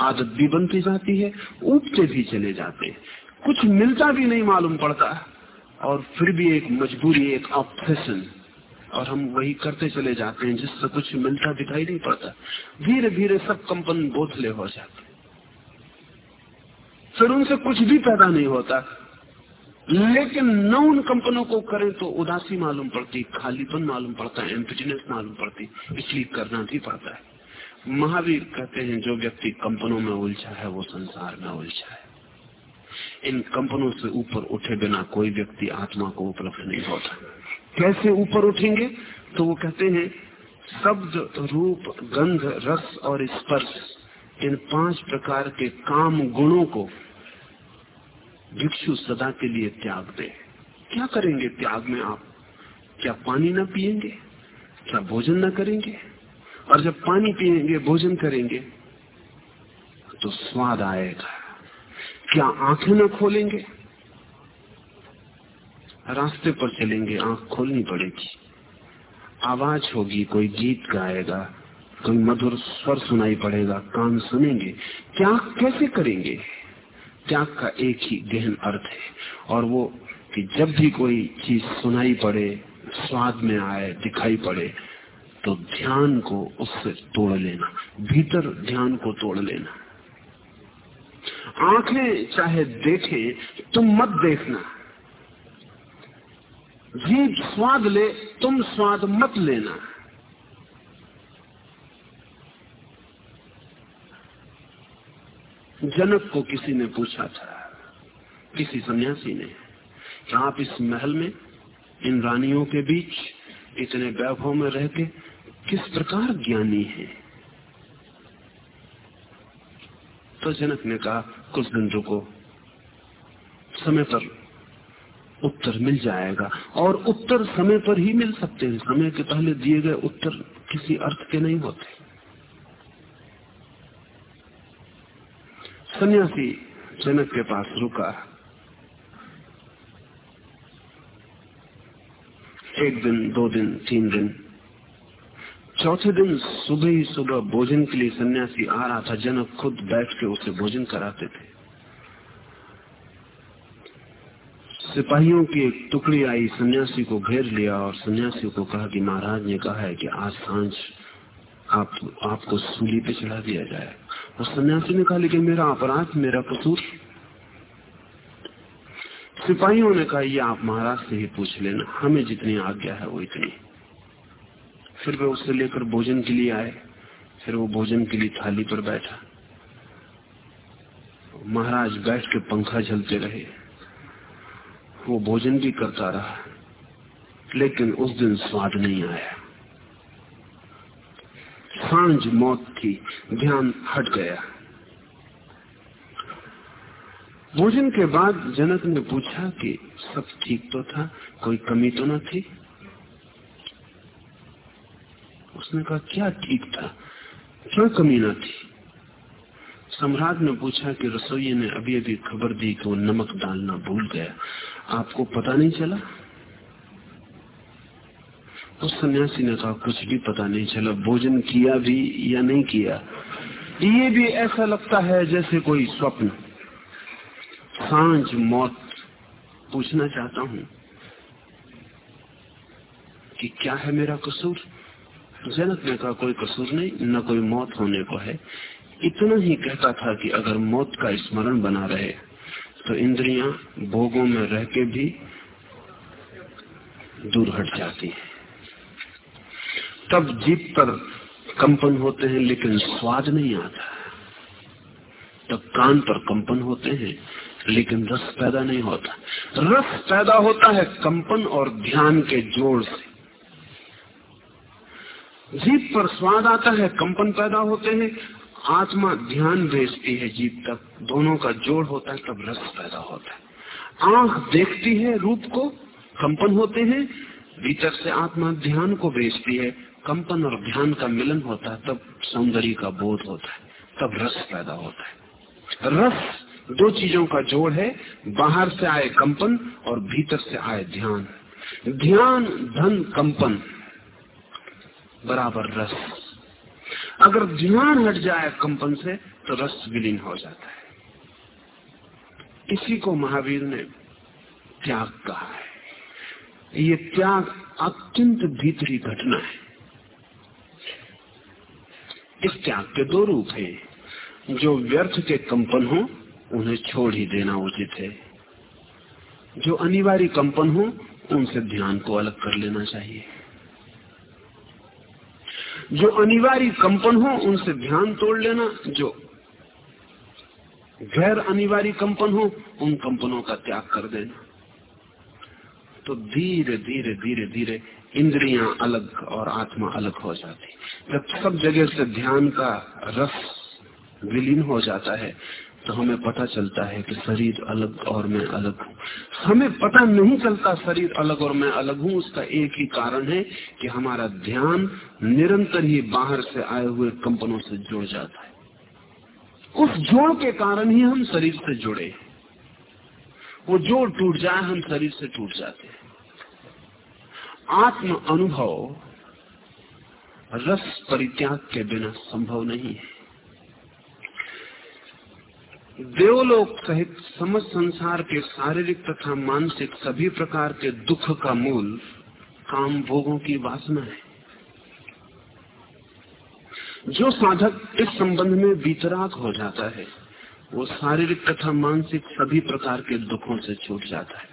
आदत भी बनती जाती है, ऊबते भी चले जाते हैं। कुछ मिलता भी नहीं मालूम पड़ता। और फिर भी एक मजबूरी, एक ऑप्शन और हम वही करते चले जाते हैं, जिससे कुछ मिलता दिखाई नहीं पड़ता। धीरे धीरे सब कंपन बोथले हो जाते फिर उनसे कुछ भी पैदा नहीं होता। लेकिन न उन कंपनों को करें तो उदासी मालूम पड़ती, खालीपन मालूम पड़ता है एम्पिटीनेस मालूम पड़ती, इसलिए करना भी पड़ता है। महावीर कहते हैं, जो व्यक्ति कंपनों में उलझा है, वो संसार में उलझा है। इन कंपनों से ऊपर उठे बिना कोई व्यक्ति आत्मा को उपलब्ध नहीं होता। कैसे ऊपर उठेंगे? तो वो कहते हैं, शब्द, रूप, गंध, रस और स्पर्श, इन पाँच प्रकार के काम गुणों को भिक्षु सदा के लिए त्याग दे। क्या करेंगे त्याग में आप? क्या पानी ना पिएँगे क्या भोजन ना करेंगे? और जब पानी पिएँगे भोजन करेंगे तो स्वाद आएगा। क्या आँखें न खोलेंगे? रास्ते पर चलेंगे, आँख खोलनी पड़ेगी। आवाज़ होगी, कोई गीत गाएगा, कोई मधुर स्वर सुनाई पड़ेगा, कान सुनेंगे। क्या कैसे करेंगे? त्याग का एक ही गहन अर्थ है, और वो कि जब भी कोई चीज़ सुनाई पड़े, स्वाद में आए, दिखाई पड़े तो ध्यान को उससे तोड़ लेना, भीतर ध्यान को तोड़ लेना। आँखें चाहे देखें, तुम मत देखना। जीव स्वाद ले, तुम स्वाद मत लेना। जनक को किसी ने पूछा था, किसी सन्यासी ने, कि आप इस महल में, इन रानियों के बीच, इतने वैभव में रह के किस प्रकार ज्ञानी है? तो जनक ने कहा, कुछ दिन रुको। समय पर उत्तर मिल जाएगा और उत्तर समय पर ही मिल सकते हैं। समय के पहले दिए गए उत्तर किसी अर्थ के नहीं होते। सन्यासी जनक के पास रुका। एक दिन, दो दिन, तीन दिन चौथे दिन सुबह ही सुबह भोजन के लिए सन्यासी आ रहा था। जनक खुद बैठ के उसे भोजन कराते थे। सिपाहियों की एक टुकड़ी आई, सन्यासी को घेर लिया और सन्यासी को कहा कि महाराज ने कहा है कि आज साँझ आप, आपको सूली पे चढ़ा दिया जाए। और सन्यासी ने कहा, लेकिन मेरा अपराध, मेरा कसूर। सिपाहियों ने कहा, ये आप महाराज से ही पूछ लेना। हमें जितनी आज्ञा है वो इतनी। फिर वे उसे लेकर भोजन के लिए आए। फिर वो भोजन के लिए थाली पर बैठा। महाराज बैठ के पंखा झलते रहे। वो भोजन भी करता रहा, लेकिन उस दिन स्वाद नहीं आया। साँझ मौत थी, ध्यान हट गया। भोजन के बाद जनक ने पूछा कि सब ठीक तो था, कोई कमी तो न थी? उसने कहा, क्या ठीक था? क्या कमी न थी? सम्राट ने पूछा कि रसोई ने अभी अभी खबर दी कि वो नमक डालना भूल गया। आपको पता नहीं चला? उस सन्यासी ने कहा, कुछ भी पता नहीं चला। भोजन किया भी या नहीं किया? ये भी ऐसा लगता है जैसे कोई स्वप्न। साँझ मौत पूछना चाहता हूँ कि क्या है मेरा कसूर? जनक ने कहा कोई कसूर नहीं, न कोई मौत होने को है। इतना ही कहता था कि अगर मौत का स्मरण बना रहे तो इंद्रियाँ भोगों में रह के भी दूर हट जाती है। तब जीप पर कंपन होते हैं, लेकिन स्वाद नहीं आता। तब कान पर कंपन होते हैं, लेकिन रस पैदा नहीं होता। रस पैदा होता है कंपन और ध्यान के जोड़ से। जीप पर स्वाद आता है, कंपन पैदा होते हैं, आत्मा ध्यान भेजती है जीप तक। दोनों का जोड़ होता है, तब रस पैदा होता है। आँख देखती है रूप को, कंपन होते हैं, भीतर से आत्मा ध्यान को भेजती है। कंपन और ध्यान का मिलन होता है, तब सौंदर्य का बोध होता है, तब रस पैदा होता है। रस दो चीज़ों का जोड़ है, बाहर से आए कंपन और भीतर से आए ध्यान। ध्यान, धन, कंपन। बराबर रस। अगर ध्यान हट जाए कंपन से तो रस विलीन हो जाता है। इसी को महावीर ने त्याग कहा है। ये त्याग अत्यंत भीतरी घटना है। इस त्याग के दो रूप हैं। जो व्यर्थ के कंपन हो, उन्हें छोड़ ही देना उचित है। जो अनिवार्य कंपन हो, उनसे ध्यान को अलग कर लेना चाहिए। जो अनिवार्य कंपन हो, उनसे ध्यान तोड़ लेना, जो गैर अनिवार्य कंपन हो, उन कंपनों का त्याग कर देना। तो धीरे धीरे धीरे धीरे इंद्रियाँ अलग और आत्मा अलग हो जाती। जब सब जगह से ध्यान का रस विलीन हो जाता है तो हमें पता चलता है कि शरीर अलग और मैं अलग हूँ। हमें पता नहीं चलता शरीर अलग और मैं अलग हूँ। उसका एक ही कारण है कि हमारा ध्यान निरंतर ही बाहर से आए हुए कंपनों से जुड़ जाता है। उस जोड़ के कारण ही हम शरीर से जुड़े वो जोड़ टूट जाए, हम शरीर से टूट जाते हैं। आत्म अनुभव रस परित्याग के बिना संभव नहीं है। देवलोक सहित समस्त संसार के शारीरिक तथा मानसिक सभी प्रकार के दुख का मूल काम भोगों की वासना है। जो साधक इस संबंध में बीतराग हो जाता है, वो शारीरिक तथा मानसिक सभी प्रकार के दुखों से छूट जाता है।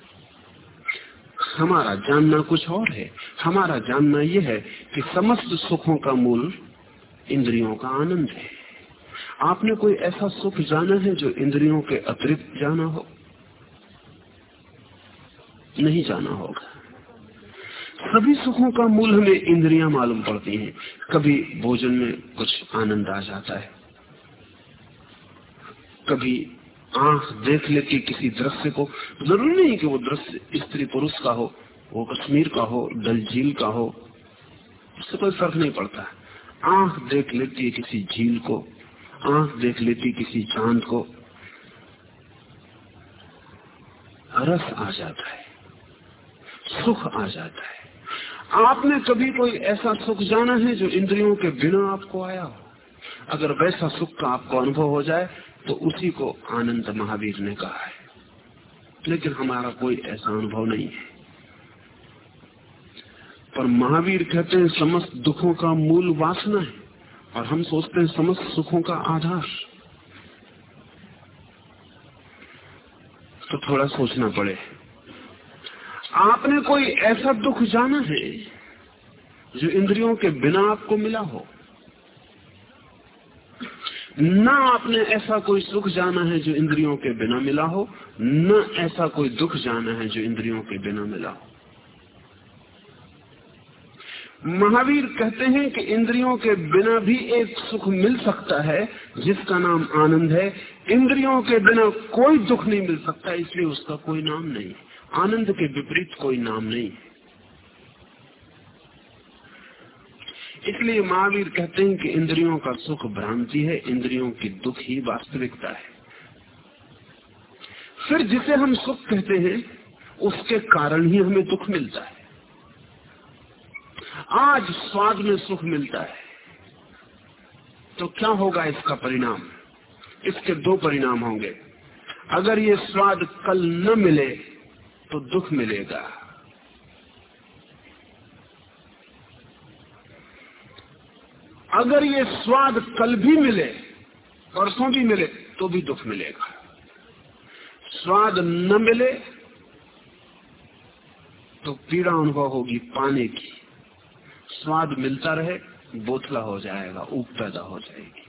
हमारा जानना कुछ और है। हमारा जानना यह है कि समस्त सुखों का मूल इंद्रियों का आनंद है। आपने कोई ऐसा सुख जाना है जो इंद्रियों के अतिरिक्त जाना हो? नहीं जाना होगा। सभी सुखों का मूल हमें इंद्रियाँ मालूम पड़ती हैं। कभी भोजन में कुछ आनंद आ जाता है। कभी आँख देख लेती किसी दृश्य को। ज़रूरी नहीं कि वो दृश्य स्त्री पुरुष का हो, वो कश्मीर का हो, डल झील का हो। उससे कोई फ़र्क नहीं पड़ता। आँख देख लेती है किसी झील को आँख देख लेती किसी चाँद को रस आ जाता है, सुख आ जाता है। आपने कभी कोई ऐसा सुख जाना है जो इंद्रियों के बिना आपको आया हो? अगर वैसा सुख का आपको अनुभव हो जाए तो उसी को आनंद महावीर ने कहा है। लेकिन हमारा कोई ऐसा अनुभव नहीं है। पर महावीर कहते हैं, समस्त दुखों का मूल वासना है। और हम सोचते हैं समस्त सुखों का आधार। तो थोड़ा सोचना पड़े। आपने कोई ऐसा दुख जाना है जो इंद्रियों के बिना आपको मिला हो? न आपने ऐसा कोई सुख जाना है जो इंद्रियों के बिना मिला हो, न ऐसा कोई दुख जाना है जो इंद्रियों के बिना मिला हो। महावीर कहते हैं कि इंद्रियों के बिना भी एक सुख मिल सकता है, जिसका नाम आनंद है। इंद्रियों के बिना कोई दुख नहीं मिल सकता, इसलिए उसका कोई नाम नहीं। आनंद के विपरीत कोई नाम नहीं। इसलिए महावीर कहते हैं कि इंद्रियों का सुख भ्रांति है, इंद्रियों की दुख ही वास्तविकता है। फिर जिसे हम सुख कहते हैं, उसके कारण ही हमें दुख मिलता है। आज स्वाद में सुख मिलता है। तो क्या होगा इसका परिणाम? इसके दो परिणाम होंगे। अगर ये स्वाद कल न मिले तो दुख मिलेगा। अगर ये स्वाद कल भी मिले, परसों भी मिले तो भी दुख मिलेगा। स्वाद न मिले तो पीड़ा अनुभव होगी पाने की। स्वाद मिलता रहे, बोतला हो जाएगा ऊप पैदा हो जाएगी।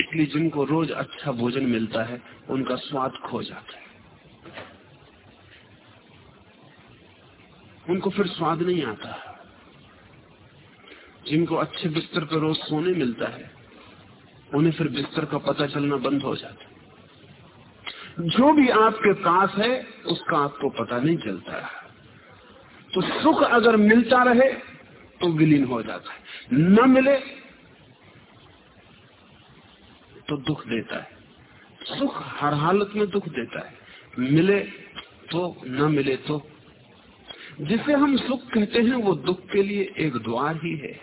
इसलिए जिनको रोज अच्छा भोजन मिलता है, उनका स्वाद खो जाता है। उनको फिर स्वाद नहीं आता। जिनको अच्छे बिस्तर पर रोज सोने मिलता है, उन्हें फिर बिस्तर का पता चलना बंद हो जाता है। जो भी आपके पास है, उसका आपको पता नहीं चलता। तो सुख अगर मिलता रहे तो विलीन हो जाता है। न मिले तो दुख देता है। सुख हर हालत में दुख देता है। मिले तो न मिले तो। जिसे हम सुख कहते हैं, वो दुख के लिए एक द्वार ही है।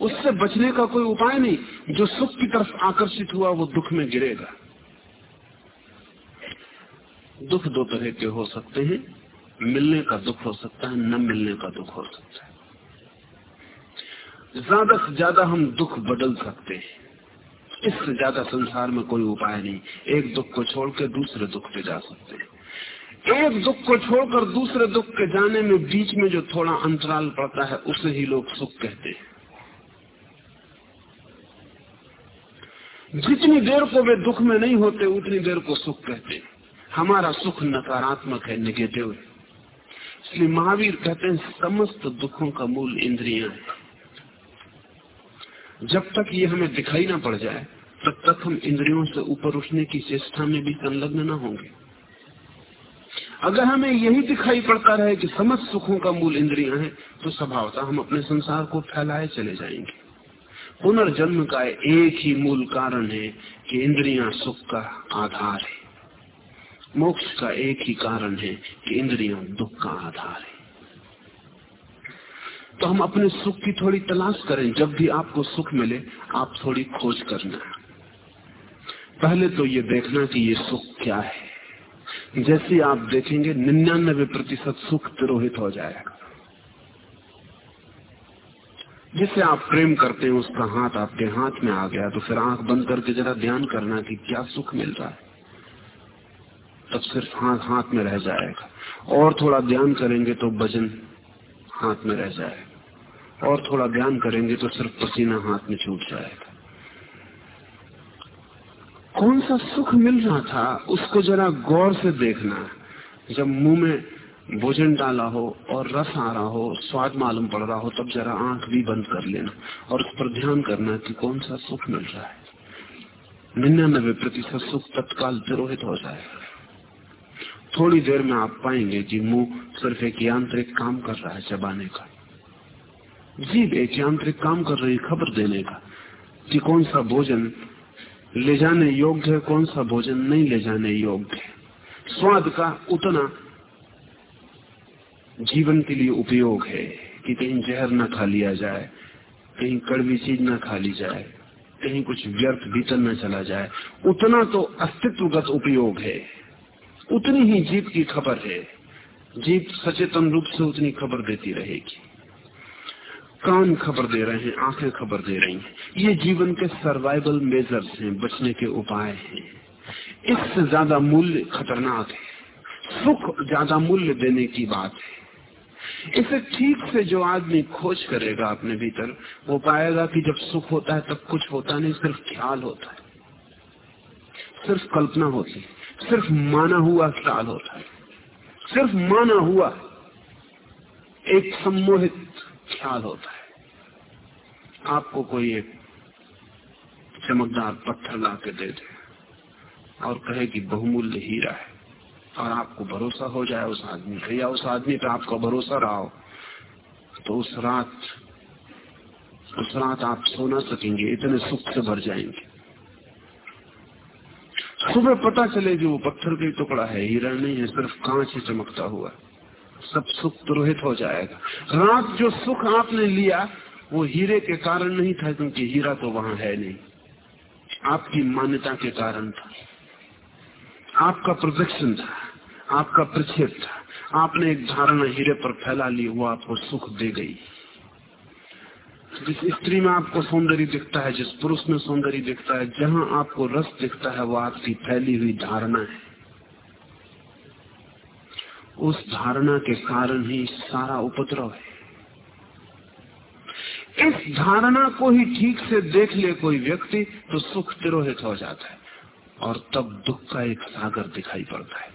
उससे बचने का कोई उपाय नहीं। जो सुख की तरफ़ आकर्षित हुआ, वो दुख में गिरेगा। दुख दो तरह के हो सकते हैं। मिलने का दुख हो सकता है, न मिलने का दुख हो सकता है। ज़्यादा से ज़्यादा हम दुख बदल सकते हैं। इससे ज़्यादा संसार में कोई उपाय नहीं। एक दुख को छोड़कर दूसरे दुख पे जा सकते हैं। एक दुख को छोड़कर दूसरे दुख के जाने में बीच में जो थोड़ा अंतराल पड़ता है, उसे ही लोग सुख कहते हैं। जितनी देर को वे दुख में नहीं होते, उतनी देर को सुख कहते हमारा सुख नकारात्मक है निगेटिव है। इसलिए महावीर कहते हैं, समस्त दुखों का मूल इंद्रिया। है जब तक ये हमें दिखाई ना पड़ जाए, तब तक हम इंद्रियों से ऊपर उठने की चेष्टा में भी संलग्न न होंगे। अगर हमें यही दिखाई पड़ता रहे कि समस्त सुखों का मूल इंद्रिया है तो स्वभावता हम अपने संसार को फैलाए चले जाएँगे। पुनर्जन्म का एक ही मूल कारण है कि इंद्रियाँ सुख का आधार है। मोक्ष का एक ही कारण है कि इंद्रियाँ दुख का आधार है। तो हम अपने सुख की थोड़ी तलाश करें। जब भी आपको सुख मिले, आप थोड़ी खोज करना। पहले तो ये देखना कि ये सुख क्या है। जैसे आप देखेंगे, निन्यानबे प्रतिशत सुख तिरोहित हो जाएगा। जिसे आप प्रेम करते हैं, उसका हाथ आपके हाथ में आ गया तो फिर आँख बंद करके जरा ध्यान करना कि क्या सुख मिल रहा है। तब सिर्फ़ हाथ हाथ में रह जाएगा। और थोड़ा ध्यान करेंगे तो वज़न हाथ में रह जाएगा। और थोड़ा ध्यान करेंगे तो सिर्फ़ पसीना हाथ में छूट जाएगा। कौन सा सुख मिल रहा था, उसको जरा गौर से देखना। जब मुँह में भोजन डाला हो और रस आ रहा हो, स्वाद मालूम पड़ रहा हो, तब जरा आँख भी बंद कर लेना और उस पर ध्यान करना कि कौन सा सुख मिल रहा है। निन्यानबे प्रतिशत सुख तत्काल तिरोहित हो जाएगा। थोड़ी देर में आप पाएँगे कि मुँह सिर्फ़ एक यांत्रिक काम कर रहा है चबाने का। जीव एक यांत्रिक काम कर रही खबर देने का कि कौन सा भोजन ले जाने योग्य है, कौन सा भोजन नहीं ले जाने योग्य है। स्वाद का उतना जीवन के लिए उपयोग है कि कहीं जहर न खा लिया जाए, कहीं कड़वी चीज़ न खा ली जाए, कहीं कुछ व्यर्थ भीतर न चला जाए। उतना तो अस्तित्वगत उपयोग है। उतनी ही जीव की खबर है। जीव सचेतन रूप से उतनी खबर देती रहेगी। कान खबर दे रहे हैं, आँखें खबर दे रही हैं। ये जीवन के सर्वाइवल मेजर्स हैं, बचने के उपाय हैं। इससे ज़्यादा मूल्य खतरनाक है। सुख ज़्यादा मूल्य देने की बात है। इसे ठीक से जो आदमी खोज करेगा अपने भीतर, वो पाएगा कि जब सुख होता है तब कुछ होता नहीं, सिर्फ़ ख्याल होता है। सिर्फ़ कल्पना होती है। सिर्फ़ माना हुआ ख्याल होता है। सिर्फ़ माना हुआ एक सम्मोहित ख्याल होता है। आपको कोई एक चमकदार पत्थर ला के दे दे और कहे कि बहुमूल्य हीरा है और आपको भरोसा हो जाए उस आदमी पे, या उस आदमी पे आपका भरोसा रहा हो तो उस रात उस रात आप सो ना सकेंगे, इतने सुख से भर जाएँगे। सुबह पता चले कि वो पत्थर का टुकड़ा है हीरा नहीं है, सिर्फ़ कांच ही चमकता हुआ सब सुख तुरोहित हो जाएगा। रात जो सुख आपने लिया, वो हीरे के कारण नहीं था, क्योंकि हीरा तो वहाँ है नहीं। आपकी मान्यता के कारण था। आपका प्रोजेक्शन था, आपका प्रक्षेप था। आपने एक धारणा हीरे पर फैला ली, वो आपको सुख दे गई। जिस स्त्री में आपको सौंदर्य दिखता है, जिस पुरुष में सौंदर्य दिखता है, जहाँ आपको रस दिखता है वो आपकी फैली हुई धारणा है। उस धारणा के कारण ही सारा उपद्रव है। इस धारणा को ही ठीक से देख ले कोई व्यक्ति तो सुख तिरोहित हो जाता है और तब दुख का एक सागर दिखाई पड़ता है।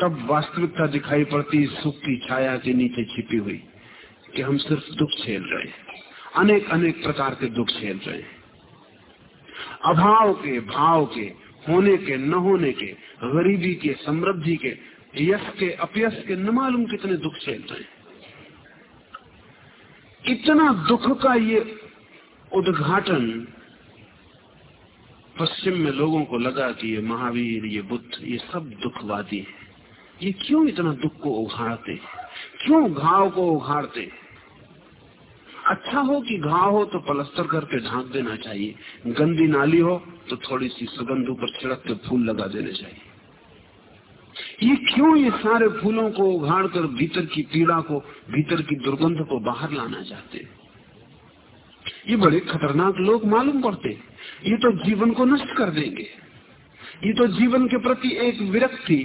तब वास्तविकता दिखाई पड़ती, सुख की छाया के नीचे छिपी हुई कि हम सिर्फ़ दुख झेल रहे हैं। अनेक अनेक प्रकार के दुख झेल रहे हैं। अभाव के, भाव के, होने के, न होने के, गरीबी के, समृद्धि के, यश के, अपयश के, न मालूम कितने दुख झेल रहे हैं। इतना दुख का ये उद्घाटन पश्चिम में लोगों को लगा कि ये महावीर, ये बुद्ध, ये सब दुखवादी है। ये क्यों इतना दुख को उघाड़ते क्यों घाव को उघाड़ते अच्छा हो कि घाव हो तो पलस्तर करके ढांक देना चाहिए। गंदी नाली हो तो थोड़ी सी सुगंध ऊपर छिड़क के फूल लगा देने चाहिए। ये क्यों ये सारे फूलों को उघाड़ कर भीतर की पीड़ा को, भीतर की दुर्गंध को बाहर लाना चाहते ये बड़े खतरनाक लोग मालूम पड़ते ये तो जीवन को नष्ट कर देंगे। ये तो जीवन के प्रति एक विरक्ति,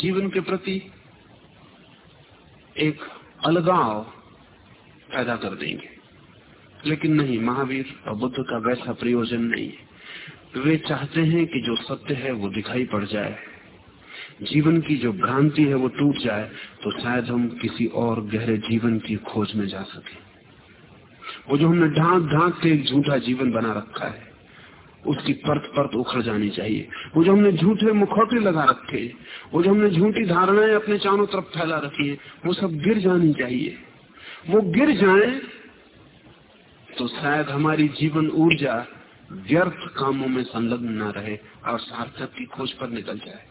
जीवन के प्रति एक अलगाव पैदा कर देंगे। लेकिन नहीं, महावीर और बुद्ध का वैसा प्रयोजन नहीं है। वे चाहते हैं कि जो सत्य है वो दिखाई पड़ जाए। जीवन की जो भ्रांति है वो टूट जाए तो शायद हम किसी और गहरे जीवन की खोज में जा सके। वो जो हमने ढांक ढांक के एक झूठा जीवन बना रखा है उसकी परत परत उखड़ जानी चाहिए। वो जो हमने झूठे मुखौटे लगा रखे वो जो हमने झूठी धारणाएँ अपने चारों तरफ़ फैला रखी है, वो सब गिर जानी चाहिए। वो गिर जाए तो शायद हमारी जीवन ऊर्जा व्यर्थ कामों में संलग्न न रहे और सार्थक की खोज पर निकल जाए।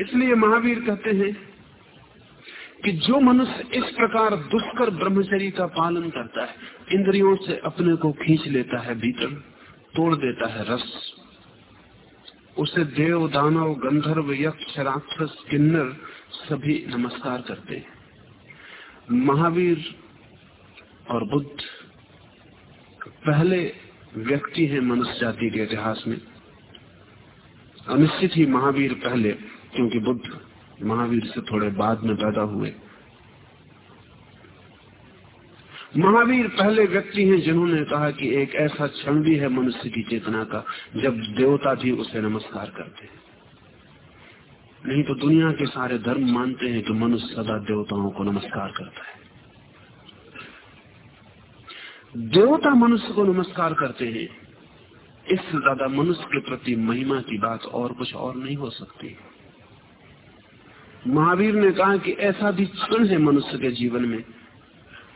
इसलिए महावीर कहते हैं कि जो मनुष्य इस प्रकार दुष्कर ब्रह्मचरी का पालन करता है, इंद्रियों से अपने को खींच लेता है भीतर। तोड़ देता है रस। उसे देव दानव गंधर्व, यक्ष, राक्षस, किन्नर सभी नमस्कार करते हैं। महावीर और बुद्ध पहले व्यक्ति हैं मनुष्य जाति के इतिहास में। अनिश्चित ही महावीर पहले, क्योंकि बुद्ध महावीर से थोड़े बाद में पैदा हुए। महावीर पहले व्यक्ति हैं जिन्होंने कहा कि एक ऐसा क्षण भी है मनुष्य की चेतना का, जब देवता भी उसे नमस्कार करते हैं। नहीं तो दुनिया के सारे धर्म मानते हैं कि मनुष्य सदा देवताओं को नमस्कार करता है। देवता मनुष्य को नमस्कार करते हैं। इससे ज़्यादा मनुष्य के प्रति महिमा की बात और कुछ और नहीं हो सकती। महावीर ने कहा कि ऐसा भी क्षण है मनुष्य के जीवन में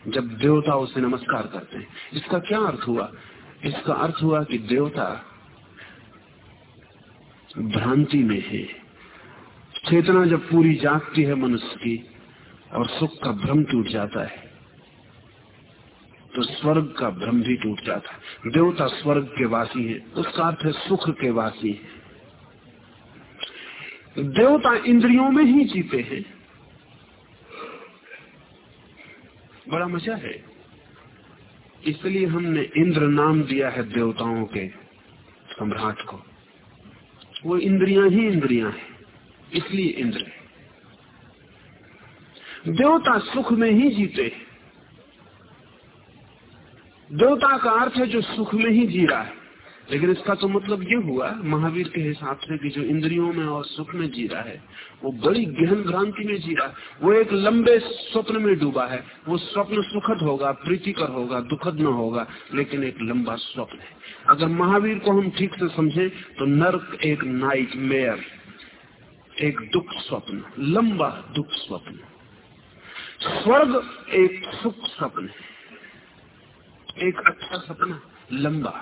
जब देवता उसे नमस्कार करते हैं। इसका क्या अर्थ हुआ? इसका अर्थ हुआ कि देवता भ्रांति में है। चेतना जब पूरी जागती है मनुष्य की और सुख का भ्रम टूट जाता है तो स्वर्ग का भ्रम भी टूट जाता है। देवता स्वर्ग के वासी है, उसका अर्थ है सुख के वासी है। देवता इंद्रियों में ही जीते हैं। बड़ा मज़ा है। इसलिए हमने इंद्र नाम दिया है देवताओं के सम्राट को। वो इंद्रिया ही इंद्रिया है, इसलिए इंद्र है। देवता सुख में ही जीते देवता का अर्थ है जो सुख में ही जी रहा है। लेकिन इसका तो मतलब ये हुआ, महावीर के हिसाब से कि जो इंद्रियों में और सुख में जी रहा है, वो बड़ी गहन भ्रांति में जी रहा है वो एक लंबे स्वप्न में डूबा है। वो स्वप्न सुखद होगा, प्रीतिकर होगा, दुखद न होगा, लेकिन एक लंबा स्वप्न है। अगर महावीर को हम ठीक से समझे तो नर्क एक नाइट मेयर एक दुख स्वप्न, लंबा दुख स्वप्न। स्वर्ग एक सुख स्वप्न है, एक अच्छा सपना, लंबा।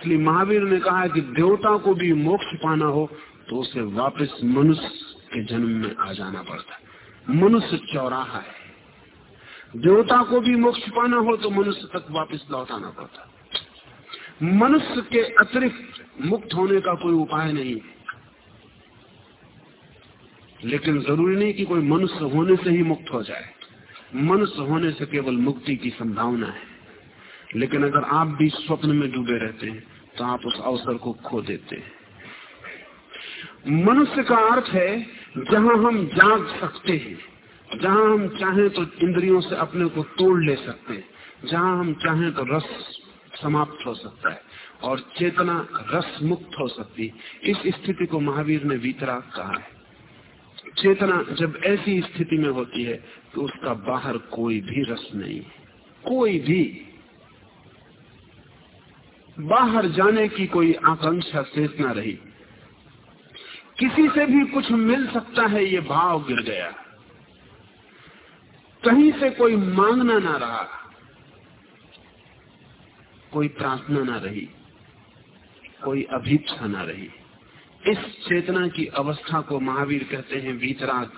इसलिए महावीर ने कहा कि देवता को भी मोक्ष पाना हो तो उसे वापस मनुष्य के जन्म में आ जाना पड़ता है। मनुष्य चौराहा है। देवता को भी मोक्ष पाना हो तो मनुष्य तक वापस लौटाना पड़ता मनुष्य के अतिरिक्त मुक्त होने का कोई उपाय नहीं लेकिन ज़रूरी नहीं कि कोई मनुष्य होने से ही मुक्त हो जाए। मनुष्य होने से केवल मुक्ति की संभावना है। लेकिन अगर आप भी स्वप्न में डूबे रहते हैं तो आप उस अवसर को खो देते हैं। मनुष्य का अर्थ है, जहाँ हम जाग सकते हैं, जहाँ हम चाहें तो इंद्रियों से अपने को तोड़ ले सकते हैं, जहाँ हम चाहें तो रस समाप्त हो सकता है और चेतना रस मुक्त हो सकती इस स्थिति को महावीर ने वीतराग कहा है। चेतना जब ऐसी स्थिति में होती है तो उसका बाहर कोई भी रस नहीं कोई भी बाहर जाने की कोई आकांक्षा शेष ना रही। किसी से भी कुछ मिल सकता है, ये भाव गिर गया। कहीं से कोई मांगना ना रहा, कोई प्रार्थना ना रही, कोई अभीक्षा ना रही। इस चेतना की अवस्था को महावीर कहते हैं वीतराग।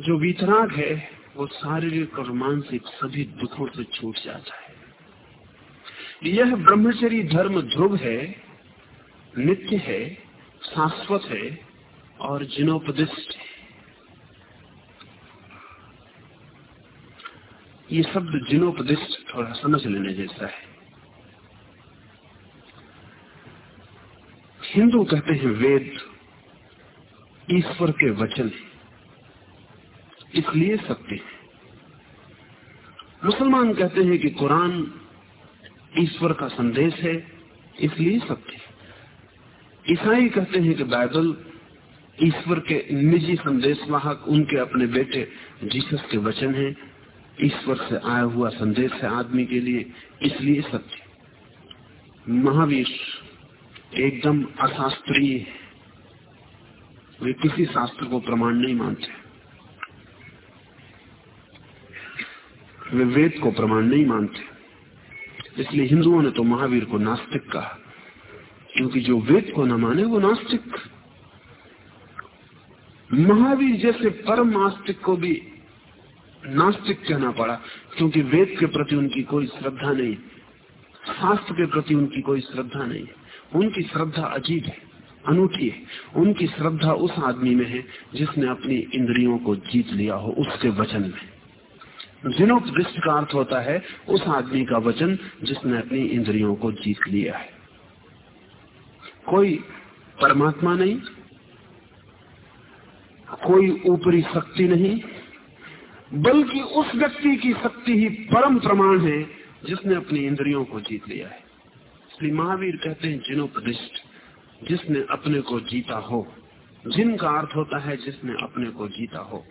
जो वीतराग है, वो शारीरिक और मानसिक सभी दुखों से छूट जाता है। यह ब्रह्मचरी धर्म ध्रुव है, नित्य है, शाश्वत है और जिनोपदिष्ट है। ये शब्द जिनोपदिष्ट थोड़ा समझ लेने जैसा है। हिंदू कहते हैं वेद ईश्वर के वचन इसलिए सत्य है। मुसलमान कहते हैं कि कुरान ईश्वर का संदेश है, इसलिए सत्य ईसाई कहते हैं कि बाइबल ईश्वर के निजी संदेशवाहक उनके अपने बेटे जीसस के वचन हैं। ईश्वर से आया हुआ संदेश है आदमी के लिए, इसलिए सत्य महावीर एकदम अशास्त्रीय वे किसी शास्त्र को प्रमाण नहीं मानते। वे वेद को प्रमाण नहीं मानते। इसलिए हिंदुओं ने तो महावीर को नास्तिक कहा, क्योंकि जो वेद को न माने वो नास्तिक। महावीर जैसे परम नास्तिक को भी नास्तिक कहना पड़ा, क्योंकि वेद के प्रति उनकी कोई श्रद्धा नहीं, शास्त्र के प्रति उनकी कोई श्रद्धा नहीं। उनकी श्रद्धा अजीब है, अनूठी है। उनकी श्रद्धा उस आदमी में है जिसने अपनी इंद्रियों को जीत लिया हो, उसके वचन में। जिनोपदृष्ट का अर्थ होता है, उस आदमी का वचन जिसने अपनी इंद्रियों को जीत लिया है। कोई परमात्मा नहीं, कोई ऊपरी शक्ति नहीं, बल्कि उस व्यक्ति की शक्ति ही परम प्रमाण है जिसने अपनी इंद्रियों को जीत लिया है। श्री महावीर कहते हैं, जिनोपदिष्ट, जिसने अपने को जीता हो जिन का अर्थ होता है जिसने अपने को जीता हो।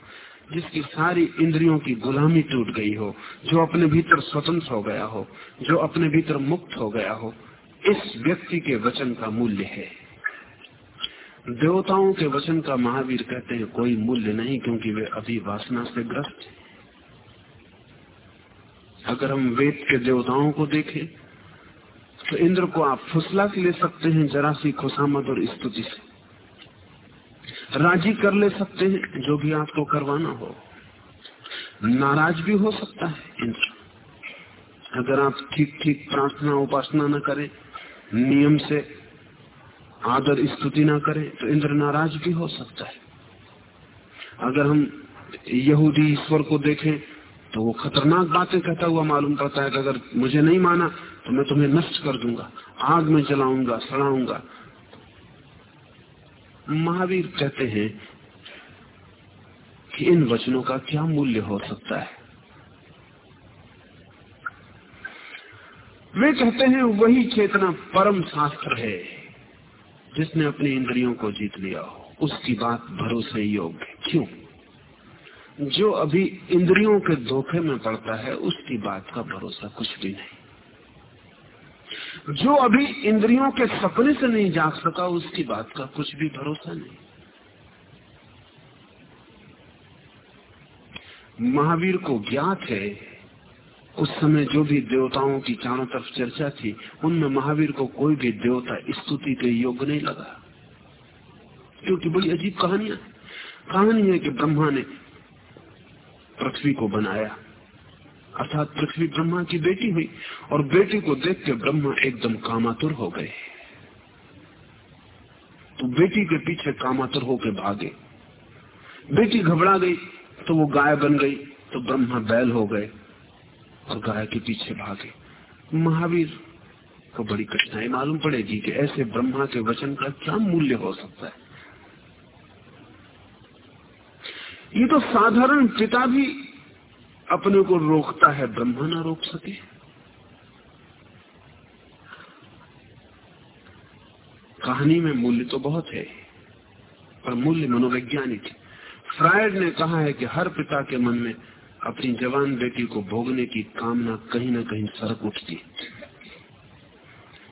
जिसकी सारी इंद्रियों की गुलामी टूट गई हो, जो अपने भीतर स्वतंत्र हो गया हो, जो अपने भीतर मुक्त हो गया हो, इस व्यक्ति के वचन का मूल्य है। देवताओं के वचन का महावीर कहते हैं, कोई मूल्य नहीं, क्योंकि वे अभी वासना से ग्रस्त हैं। अगर हम वेद के देवताओं को देखें तो इंद्र को आप फुसला के ले सकते हैं जरा सी खुशामद और स्तुति से। राज़ी कर ले सकते हैं, जो भी आपको करवाना हो। नाराज़ भी हो सकता है इंद्र। अगर आप ठीक ठीक प्रार्थना उपासना न करें, नियम से आदर स्तुति ना करें तो इंद्र नाराज़ भी हो सकता है। अगर हम यहूदी ईश्वर को देखें तो वो खतरनाक बातें कहता हुआ मालूम पड़ता है कि अगर मुझे नहीं माना तो मैं तुम्हें नष्ट कर दूँगा, आग में जलाऊँगा, सड़ाऊँगा महावीर कहते हैं कि इन वचनों का क्या मूल्य हो सकता है? वे कहते हैं, वही चेतना परम शास्त्र है, जिसने अपने इंद्रियों को जीत लिया हो। उसकी बात भरोसे योग्य क्यों? जो अभी इंद्रियों के धोखे में पड़ता है, उसकी बात का भरोसा कुछ भी नहीं। जो अभी इंद्रियों के सपने से नहीं जाग सका, उसकी बात का कुछ भी भरोसा नहीं। महावीर को ज्ञात है, उस समय जो भी देवताओं की चारों तरफ़ चर्चा थी, उनमें महावीर को कोई भी देवता स्तुति के योग्य नहीं लगा। क्योंकि बड़ी अजीब कहानियाँ कहानी है कि ब्रह्मा ने पृथ्वी को बनाया। अर्थात पृथ्वी ब्रह्मा की बेटी हुई और बेटी को देख के ब्रह्मा एकदम कामातुर हो गए। तो बेटी के पीछे कामातुर होकर भागे। बेटी घबरा गई तो वो गाय बन गई तो ब्रह्मा बैल हो गए और गाय के पीछे भागे। महावीर को बड़ी कठिनाई मालूम पड़ेगी कि ऐसे ब्रह्मा के वचन का क्या मूल्य हो सकता है। ये तो साधारण पिता भी अपने को रोकता है, ब्रह्मा ना रोक सके। कहानी में मूल्य तो बहुत है, पर मूल्य मनोवैज्ञानिक फ्रायड ने कहा है कि हर पिता के मन में अपनी जवान बेटी को भोगने की कामना कहीं ना कहीं सरक उठती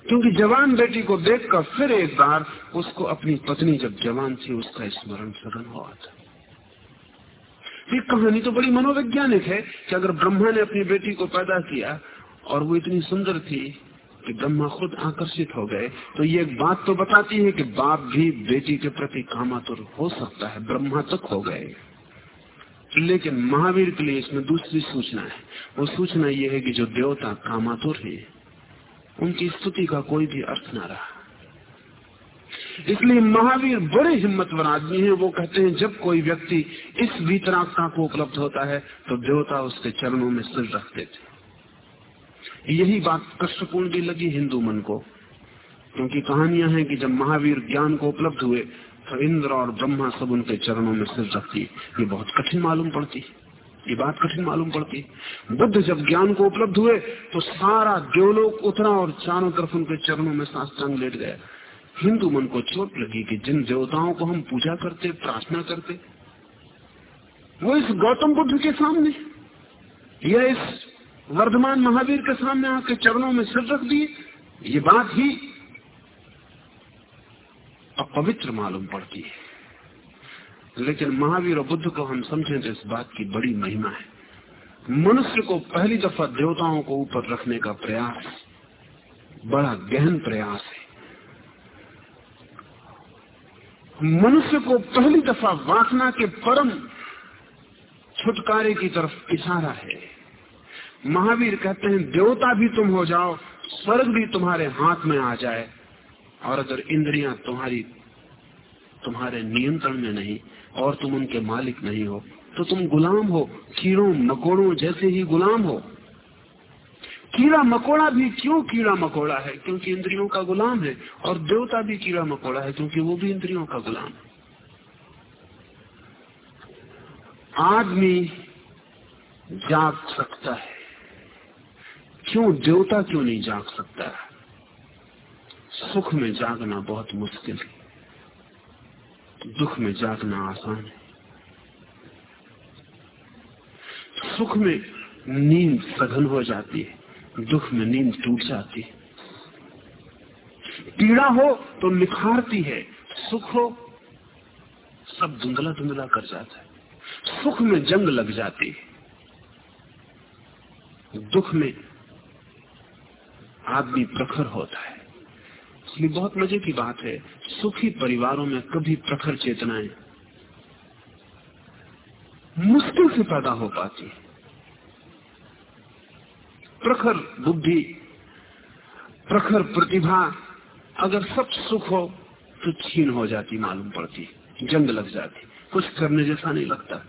क्योंकि जवान बेटी को देखकर फिर एक बार उसको अपनी पत्नी, जब जवान थी, उसका स्मरण सघन हुआ था। ये कहानी तो बड़ी मनोवैज्ञानिक है कि अगर ब्रह्मा ने अपनी बेटी को पैदा किया और वो इतनी सुंदर थी कि ब्रह्मा खुद आकर्षित हो गए तो ये बात तो बताती है कि बाप भी बेटी के प्रति कामातुर हो सकता है, ब्रह्मा तक हो गए। लेकिन महावीर के लिए इसमें दूसरी सूचना है। वो सूचना ये है कि जो देवता कामातुर है, उनकी स्तुति का कोई भी अर्थ ना रहा। इसलिए महावीर बड़े हिम्मतवर आदमी हैं। वो कहते हैं, जब कोई व्यक्ति इस वीतरागता को उपलब्ध होता है तो देवता उसके चरणों में सिर रख देते यही बात कष्टपूर्ण भी लगी हिंदू मन को। क्योंकि कहानियाँ हैं कि जब महावीर ज्ञान को उपलब्ध हुए तो इंद्र और ब्रह्मा सब उनके चरणों में सिर रखती ये बहुत कठिन मालूम पड़ती ये बात कठिन मालूम पड़ती बुद्ध जब ज्ञान को उपलब्ध हुए तो सारा देवलोक उतरा और चारों तरफ़ उनके चरणों में साष्टांग लेट गया। हिंदू मन को चोट लगी कि जिन देवताओं को हम पूजा करते, प्रार्थना करते, वो इस गौतम बुद्ध के सामने या इस वर्धमान महावीर के सामने आके चरणों में सिर रख दिए, ये बात ही अपवित्र मालूम पड़ती है। लेकिन महावीर और बुद्ध को हम समझें तो इस बात की बड़ी महिमा है। मनुष्य को पहली दफ़ा देवताओं को ऊपर रखने का प्रयास बड़ा गहन प्रयास है। मनुष्य को पहली दफ़ा वासना के परम छुटकारे की तरफ़ इशारा है। महावीर कहते हैं, देवता भी तुम हो जाओ, स्वर्ग भी तुम्हारे हाथ में आ जाए और अगर इंद्रियाँ तुम्हारी, तुम्हारे नियंत्रण में नहीं और तुम उनके मालिक नहीं हो तो तुम गुलाम हो, कीड़ों, मकोड़ों जैसे ही गुलाम हो। कीड़ा मकोड़ा भी क्यों कीड़ा मकोड़ा है? क्योंकि इंद्रियों का गुलाम है और देवता भी कीड़ा मकोड़ा है क्योंकि वो भी इंद्रियों का गुलाम है। आदमी जाग सकता है। क्यों? देवता क्यों नहीं जाग सकता? सुख में जागना बहुत मुश्किल है। दुख में जागना आसान है। सुख में नींद सघन हो जाती है। दुख में नींद टूट जाती है। पीड़ा हो तो निखारती है, सुख हो, सब धुंधला धुंधला कर जाता है। सुख में जंग लग जाती है। दुख में आदमी प्रखर होता है। इसलिए बहुत मज़े की बात है, सुखी परिवारों में कभी प्रखर चेतनाएँ मुश्किल से पैदा हो पाती प्रखर बुद्धि, प्रखर प्रतिभा अगर सब सुख हो तो छीन हो जाती, मालूम पड़ती, जंग लग जाती। कुछ करने जैसा नहीं लगता।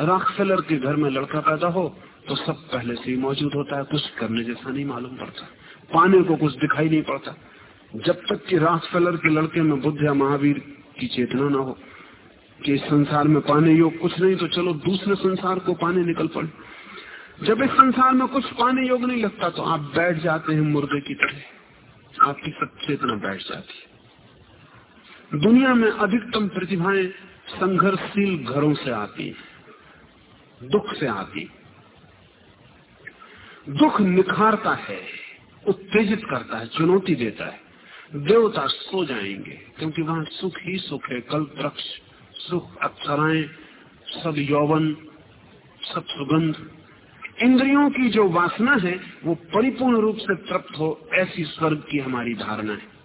रॉकफेलर के घर में लड़का पैदा हो तो सब पहले से ही मौजूद होता है। कुछ करने जैसा नहीं मालूम पड़ता। पाने को कुछ दिखाई नहीं पड़ता। जब तक कि रॉकफेलर के लड़के में बुद्ध या महावीर की चेतना ना हो, कि संसार में पाने योग कुछ नहीं तो चलो दूसरे संसार को पाने निकल पड़े। जब इस संसार में कुछ पाने योग नहीं लगता तो आप बैठ जाते हैं मुर्गे की तरह। आपकी सब चेतना बैठ जाती है। दुनिया में अधिकतम प्रतिभाएँ संघर्षशील घरों से आती दुख से आती दुख निखारता है, उत्तेजित करता है, चुनौती देता है। देवता सो जाएँगे, क्योंकि वहाँ सुख ही सुख है कल वृक्ष, सुख, अप्सराएँ, सब यौवन, सब सुगंध। इंद्रियों की जो वासना है, वो परिपूर्ण रूप से तृप्त हो, ऐसी स्वर्ग की हमारी धारणा है।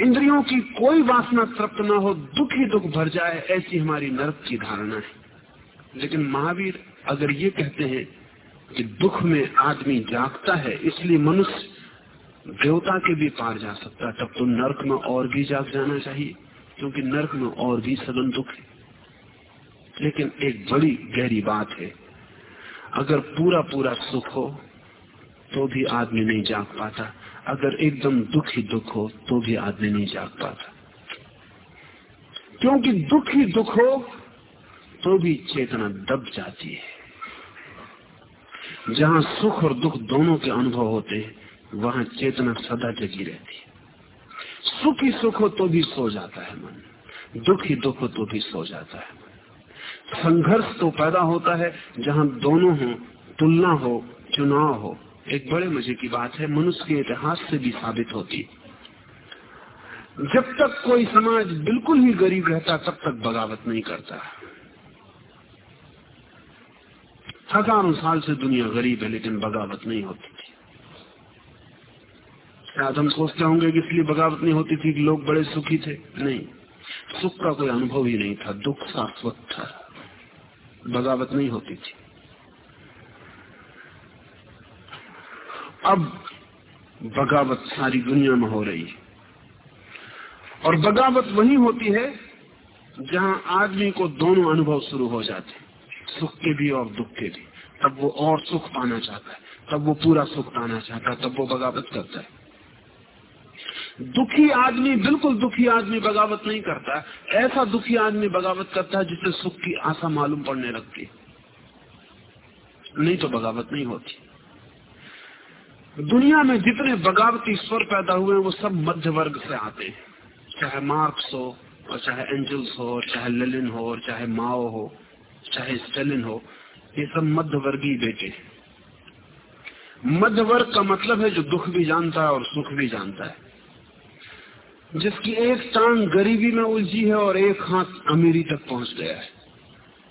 इंद्रियों की कोई वासना तृप्त न हो, दुख ही दुख भर जाए, ऐसी हमारी नरक की धारणा है। लेकिन महावीर अगर ये कहते हैं कि दुख में आदमी जागता है, इसलिए मनुष्य देवता के भी पार जा सकता है, तब तो नर्क में और भी जाग जाना चाहिए, क्योंकि नर्क में और भी सघन दुख है। लेकिन एक बड़ी गहरी बात है अगर पूरा पूरा सुख हो तो भी आदमी नहीं जाग पाता। अगर एकदम दुख ही दुख हो तो भी आदमी नहीं जाग पाता। क्योंकि दुख ही दुख हो तो भी चेतना दब जाती है। जहाँ सुख और दुख दोनों के अनुभव होते हैं, वहाँ चेतना सदा जगी रहती है। सुख ही सुख हो तो भी सो जाता है मन। दुख ही दुख हो तो भी सो जाता है संघर्ष तो पैदा होता है जहाँ दोनों हो, तुलना हो, चुनाव हो। एक बड़े मज़े की बात है, मनुष्य के इतिहास से भी साबित होती। जब तक कोई समाज बिल्कुल ही गरीब रहता, तब तक बगावत नहीं करता। हज़ारों साल से दुनिया गरीब है, लेकिन बगावत नहीं होती थी। शायद हम सोचते होंगे कि इसलिए बगावत नहीं होती थी कि लोग बड़े सुखी थे। नहीं, सुख का कोई अनुभव ही नहीं था, दुख शाश्वत था। बगावत नहीं होती थी। अब बगावत सारी दुनिया में हो रही है। और बगावत वही होती है जहाँ आदमी को दोनों अनुभव शुरू हो जाते हैं, सुख के भी और दुख के भी। तब वो और सुख पाना चाहता है, तब वो पूरा सुख पाना चाहता है, तब वो बगावत करता है। दुखी आदमी, बिल्कुल दुखी आदमी बगावत नहीं करता। ऐसा दुखी आदमी बगावत करता है जिसे सुख की आशा मालूम पड़ने लगती नहीं तो बगावत नहीं होती। दुनिया में जितने बगावती स्वर पैदा हुए वो सब मध्य वर्ग से आते हैं। चाहे मार्क्स हो, और चाहे एंजल्स हो चाहे लेलिन हो, और चाहे माओ हो, चाहे स्टेलिन हो, ये सब मध्य वर्गीय बेटे मध्य वर्ग का मतलब है जो दुख भी जानता है और सुख भी जानता है। जिसकी एक टांग गरीबी में उलझी है और एक हाथ अमीरी तक पहुँच गया है।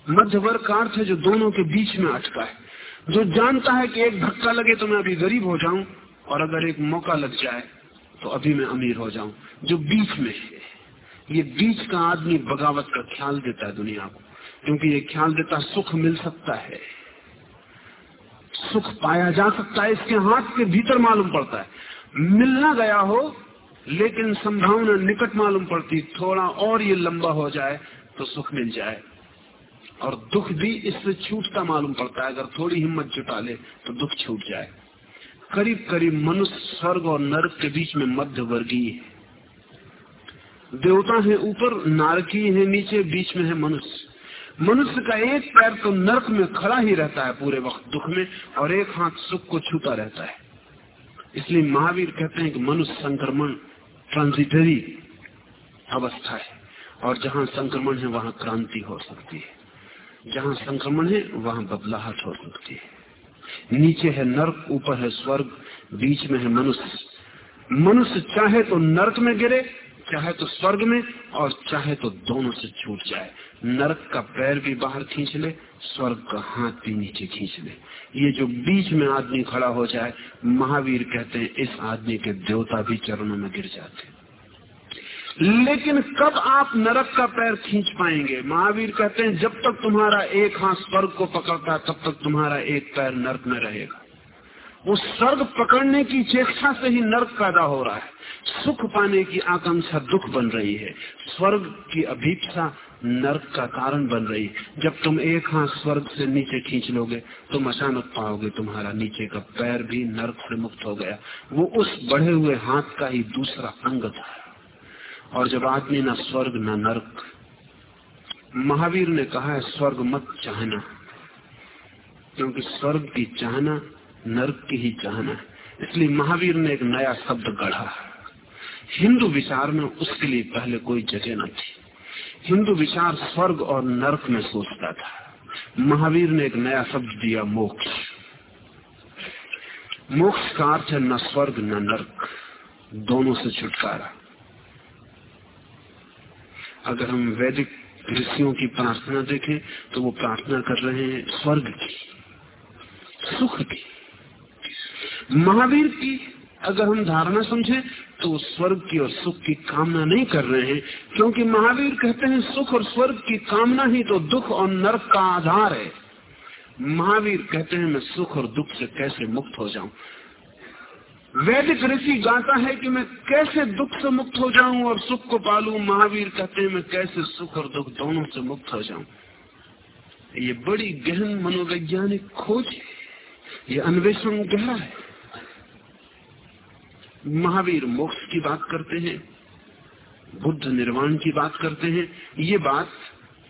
मध्य वर्ग का अर्थ है जो दोनों के बीच में अटका है। जो जानता है कि एक धक्का लगे तो मैं अभी गरीब हो जाऊँ और अगर एक मौका लग जाए तो अभी मैं अमीर हो जाऊँ। जो बीच में है। ये बीच का आदमी बगावत का ख्याल देता है दुनिया को, क्योंकि ये ख्याल देता सुख मिल सकता है। सुख पाया जा सकता है, इसके हाथ के भीतर मालूम पड़ता है। मिलना गया हो लेकिन संभावना निकट मालूम पड़ती, थोड़ा और ये लंबा हो जाए तो सुख मिल जाए। और दुख भी इससे छूटता मालूम पड़ता है, अगर थोड़ी हिम्मत जुटा ले तो दुख छूट जाए। करीब करीब मनुष्य स्वर्ग और नरक के बीच में मध्य वर्गीय है। देवता है ऊपर, नारकीय है नीचे, बीच में है मनुष्य। मनुष्य का एक पैर तो नरक में खड़ा ही रहता है पूरे वक्त, दुख में, और एक हाथ सुख को छूता रहता है। इसलिए महावीर कहते हैं कि मनुष्य संक्रमण ट्रांजिटरी अवस्था है और जहाँ संक्रमण है, वहाँ क्रांति हो सकती है। जहाँ संक्रमण है, वहाँ बदलाहट हो सकती है। नीचे है नर्क, ऊपर है स्वर्ग, बीच में है मनुष्य। मनुष्य चाहे तो नर्क में गिरे, चाहे तो स्वर्ग में, और चाहे तो दोनों से छूट जाए। नरक का पैर भी बाहर खींच ले, स्वर्ग का हाथ भी नीचे खींच ले। ये जो बीच में आदमी खड़ा हो जाए, महावीर कहते हैं, इस आदमी के देवता भी चरणों में गिर जाते लेकिन कब आप नरक का पैर खींच पाएँगे? महावीर कहते हैं, जब तक तुम्हारा एक हाथ स्वर्ग को पकड़ता तब तक तुम्हारा एक पैर नरक में रहेगा। वो स्वर्ग पकड़ने की चेष्टा से ही नरक पैदा हो रहा है। सुख पाने की आकांक्षा दुख बन रही है। स्वर्ग की अभीपसा नर्क का कारण बन रही। जब तुम एक हाथ स्वर्ग से नीचे खींच लोगे, तुम अचानक पाओगे तुम्हारा नीचे का पैर भी नर्क से मुक्त हो गया। वो उस बढ़े हुए हाथ का ही दूसरा अंग था। और जब आदमी न स्वर्ग, ना नरक, महावीर ने कहा है, स्वर्ग मत चाहना। क्योंकि स्वर्ग की चाहना नर्क की ही चाहना इसलिए महावीर ने एक नया शब्द गढ़ा। हिंदू विचार में उसके लिए पहले कोई जगह न थी। हिंदू विचार स्वर्ग और नरक में सोचता था। महावीर ने एक नया शब्द दिया, मोक्ष। मोक्ष का अर्थ है न स्वर्ग, न नरक, दोनों से छुटकारा। अगर हम वैदिक ऋषियों की प्रार्थना देखें तो वो प्रार्थना कर रहे हैं स्वर्ग की, सुख की। महावीर की अगर हम धारणा समझें तो स्वर्ग की और सुख की कामना नहीं कर रहे हैं। क्योंकि महावीर कहते हैं, सुख और स्वर्ग की कामना ही तो दुख और नरक का आधार है। महावीर कहते हैं, मैं सुख और दुख से कैसे मुक्त हो जाऊँ? वैदिक ऋषि गाता है कि मैं कैसे दुख से मुक्त हो जाऊँ और सुख को पालू? महावीर कहते हैं, मैं कैसे सुख और दुख दोनों से मुक्त हो जाऊँ? ये बड़ी गहन मनोवैज्ञानिक खोज है। ये अन्वेषण गहरा है। महावीर मोक्ष की बात करते हैं, बुद्ध निर्वाण की बात करते हैं, ये बात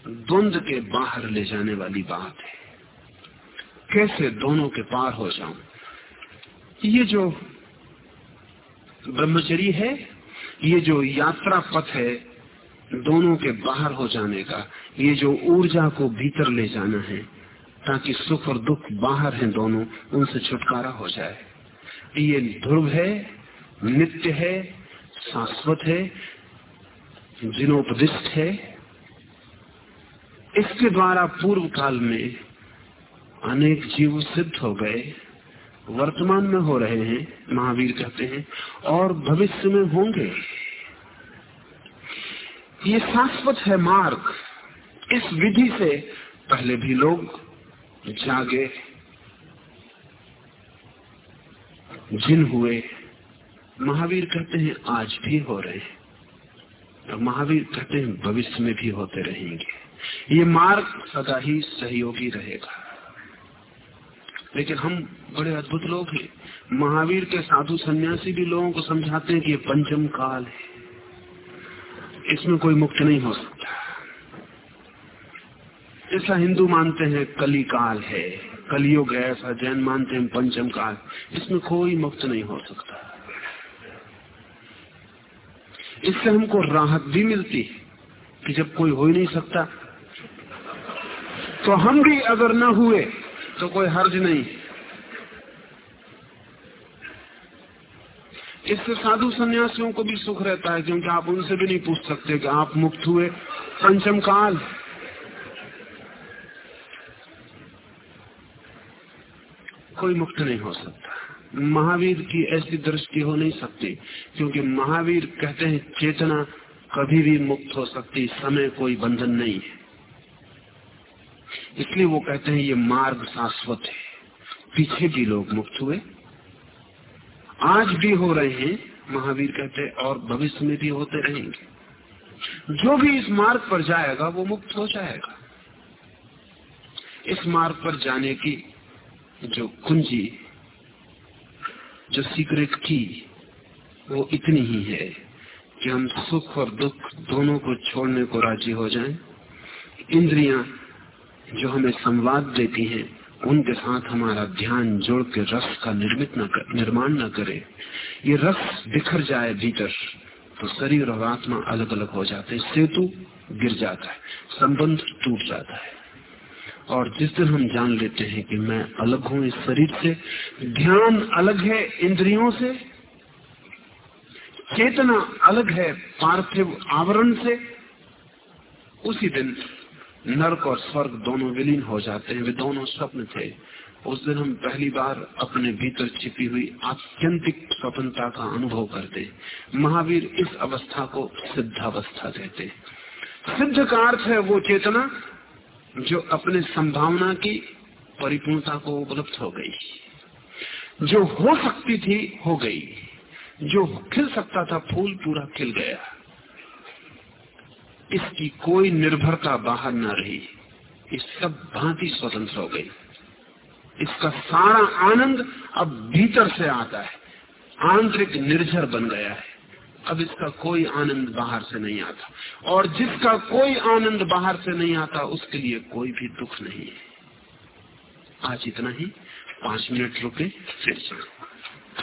द्वंद के बाहर ले जाने वाली बात है। कैसे दोनों के पार हो जाऊँ? ये जो ब्रह्मचरी है, ये जो यात्रा पथ है दोनों के बाहर हो जाने का, ये जो ऊर्जा को भीतर ले जाना है, ताकि सुख और दुख बाहर हैं दोनों, उनसे छुटकारा हो जाए। ये ध्रुव है नित्य है, शाश्वत है, जिनोपदिष्ट है। इसके द्वारा पूर्व काल में अनेक जीव सिद्ध हो गए, वर्तमान में हो रहे हैं, महावीर कहते हैं, और भविष्य में होंगे। ये शाश्वत है मार्ग। इस विधि से पहले भी लोग जागे, जिन हुए महावीर कहते हैं, आज भी हो रहे हैं। और महावीर कहते हैं, भविष्य में भी होते रहेंगे। ये मार्ग सदा ही सहयोगी रहेगा। लेकिन हम बड़े अद्भुत लोग हैं। महावीर के साधु सन्यासी भी लोगों को समझाते हैं कि ये पंचम काल है। इसमें कोई मुक्त नहीं हो सकता। ऐसा हिंदू मानते हैं, कली काल है। कलियुग है, ऐसा जैन मानते हैं, पंचम काल। इसमें कोई मुक्त नहीं हो सकता। इससे हमको राहत भी मिलती है कि जब कोई हो ही नहीं सकता। तो हम भी अगर न हुए तो कोई हर्ज नहीं। इससे साधु सन्यासियों को भी सुख रहता है, क्योंकि आप उनसे भी नहीं पूछ सकते कि आप मुक्त हुए। पंचम काल। कोई मुक्त नहीं हो सकता। महावीर की ऐसी दृष्टि हो नहीं सकती, क्योंकि महावीर कहते हैं, चेतना कभी भी मुक्त हो सकती, समय कोई बंधन नहीं है। इसलिए वो कहते हैं, ये मार्ग शाश्वत है। पीछे भी लोग मुक्त हुए। आज भी हो रहे हैं, महावीर कहते हैं, और भविष्य में भी होते रहेंगे। जो भी इस मार्ग पर जाएगा, वो मुक्त हो जाएगा। इस मार्ग पर जाने की जो कुंजी जो सीक्रेट की वो इतनी ही है कि हम सुख और दुख दोनों को छोड़ने को राज़ी हो जाएँ। इंद्रियाँ जो हमें संवाद देती हैं उनके साथ हमारा ध्यान जोड़ के रस का निर्मित न कर, निर्माण न करे। ये रस बिखर जाए भीतर तो शरीर और आत्मा अलग अलग हो जाते हैं। सेतु गिर जाता है संबंध टूट जाता है। और जिस दिन हम जान लेते हैं कि मैं अलग हूँ इस शरीर से, ध्यान अलग है इंद्रियों से, चेतना अलग है पार्थिव आवरण से, उसी दिन नरक और स्वर्ग दोनों विलीन हो जाते हैं, वे दोनों स्वप्न थे। उस दिन हम पहली बार अपने भीतर छिपी हुई आत्यंतिक स्वतंत्रता का अनुभव करते महावीर इस अवस्था को सिद्धावस्था कहते सिद्ध का अर्थ है वो चेतना जो अपने संभावना की परिपूर्णता को उपलब्ध हो गई। जो हो सकती थी, हो गई। जो खिल सकता था, फूल पूरा खिल गया। इसकी कोई निर्भरता बाहर न रही। इस सब भांति स्वतंत्र हो गई। इसका सारा आनंद अब भीतर से आता है। आंतरिक निर्जर बन गया है। अब इसका कोई आनंद बाहर से नहीं आता। और जिसका कोई आनंद बाहर से नहीं आता, उसके लिए कोई भी दुख नहीं है। आज इतना ही, पाँच मिनट रुके, फिर चलो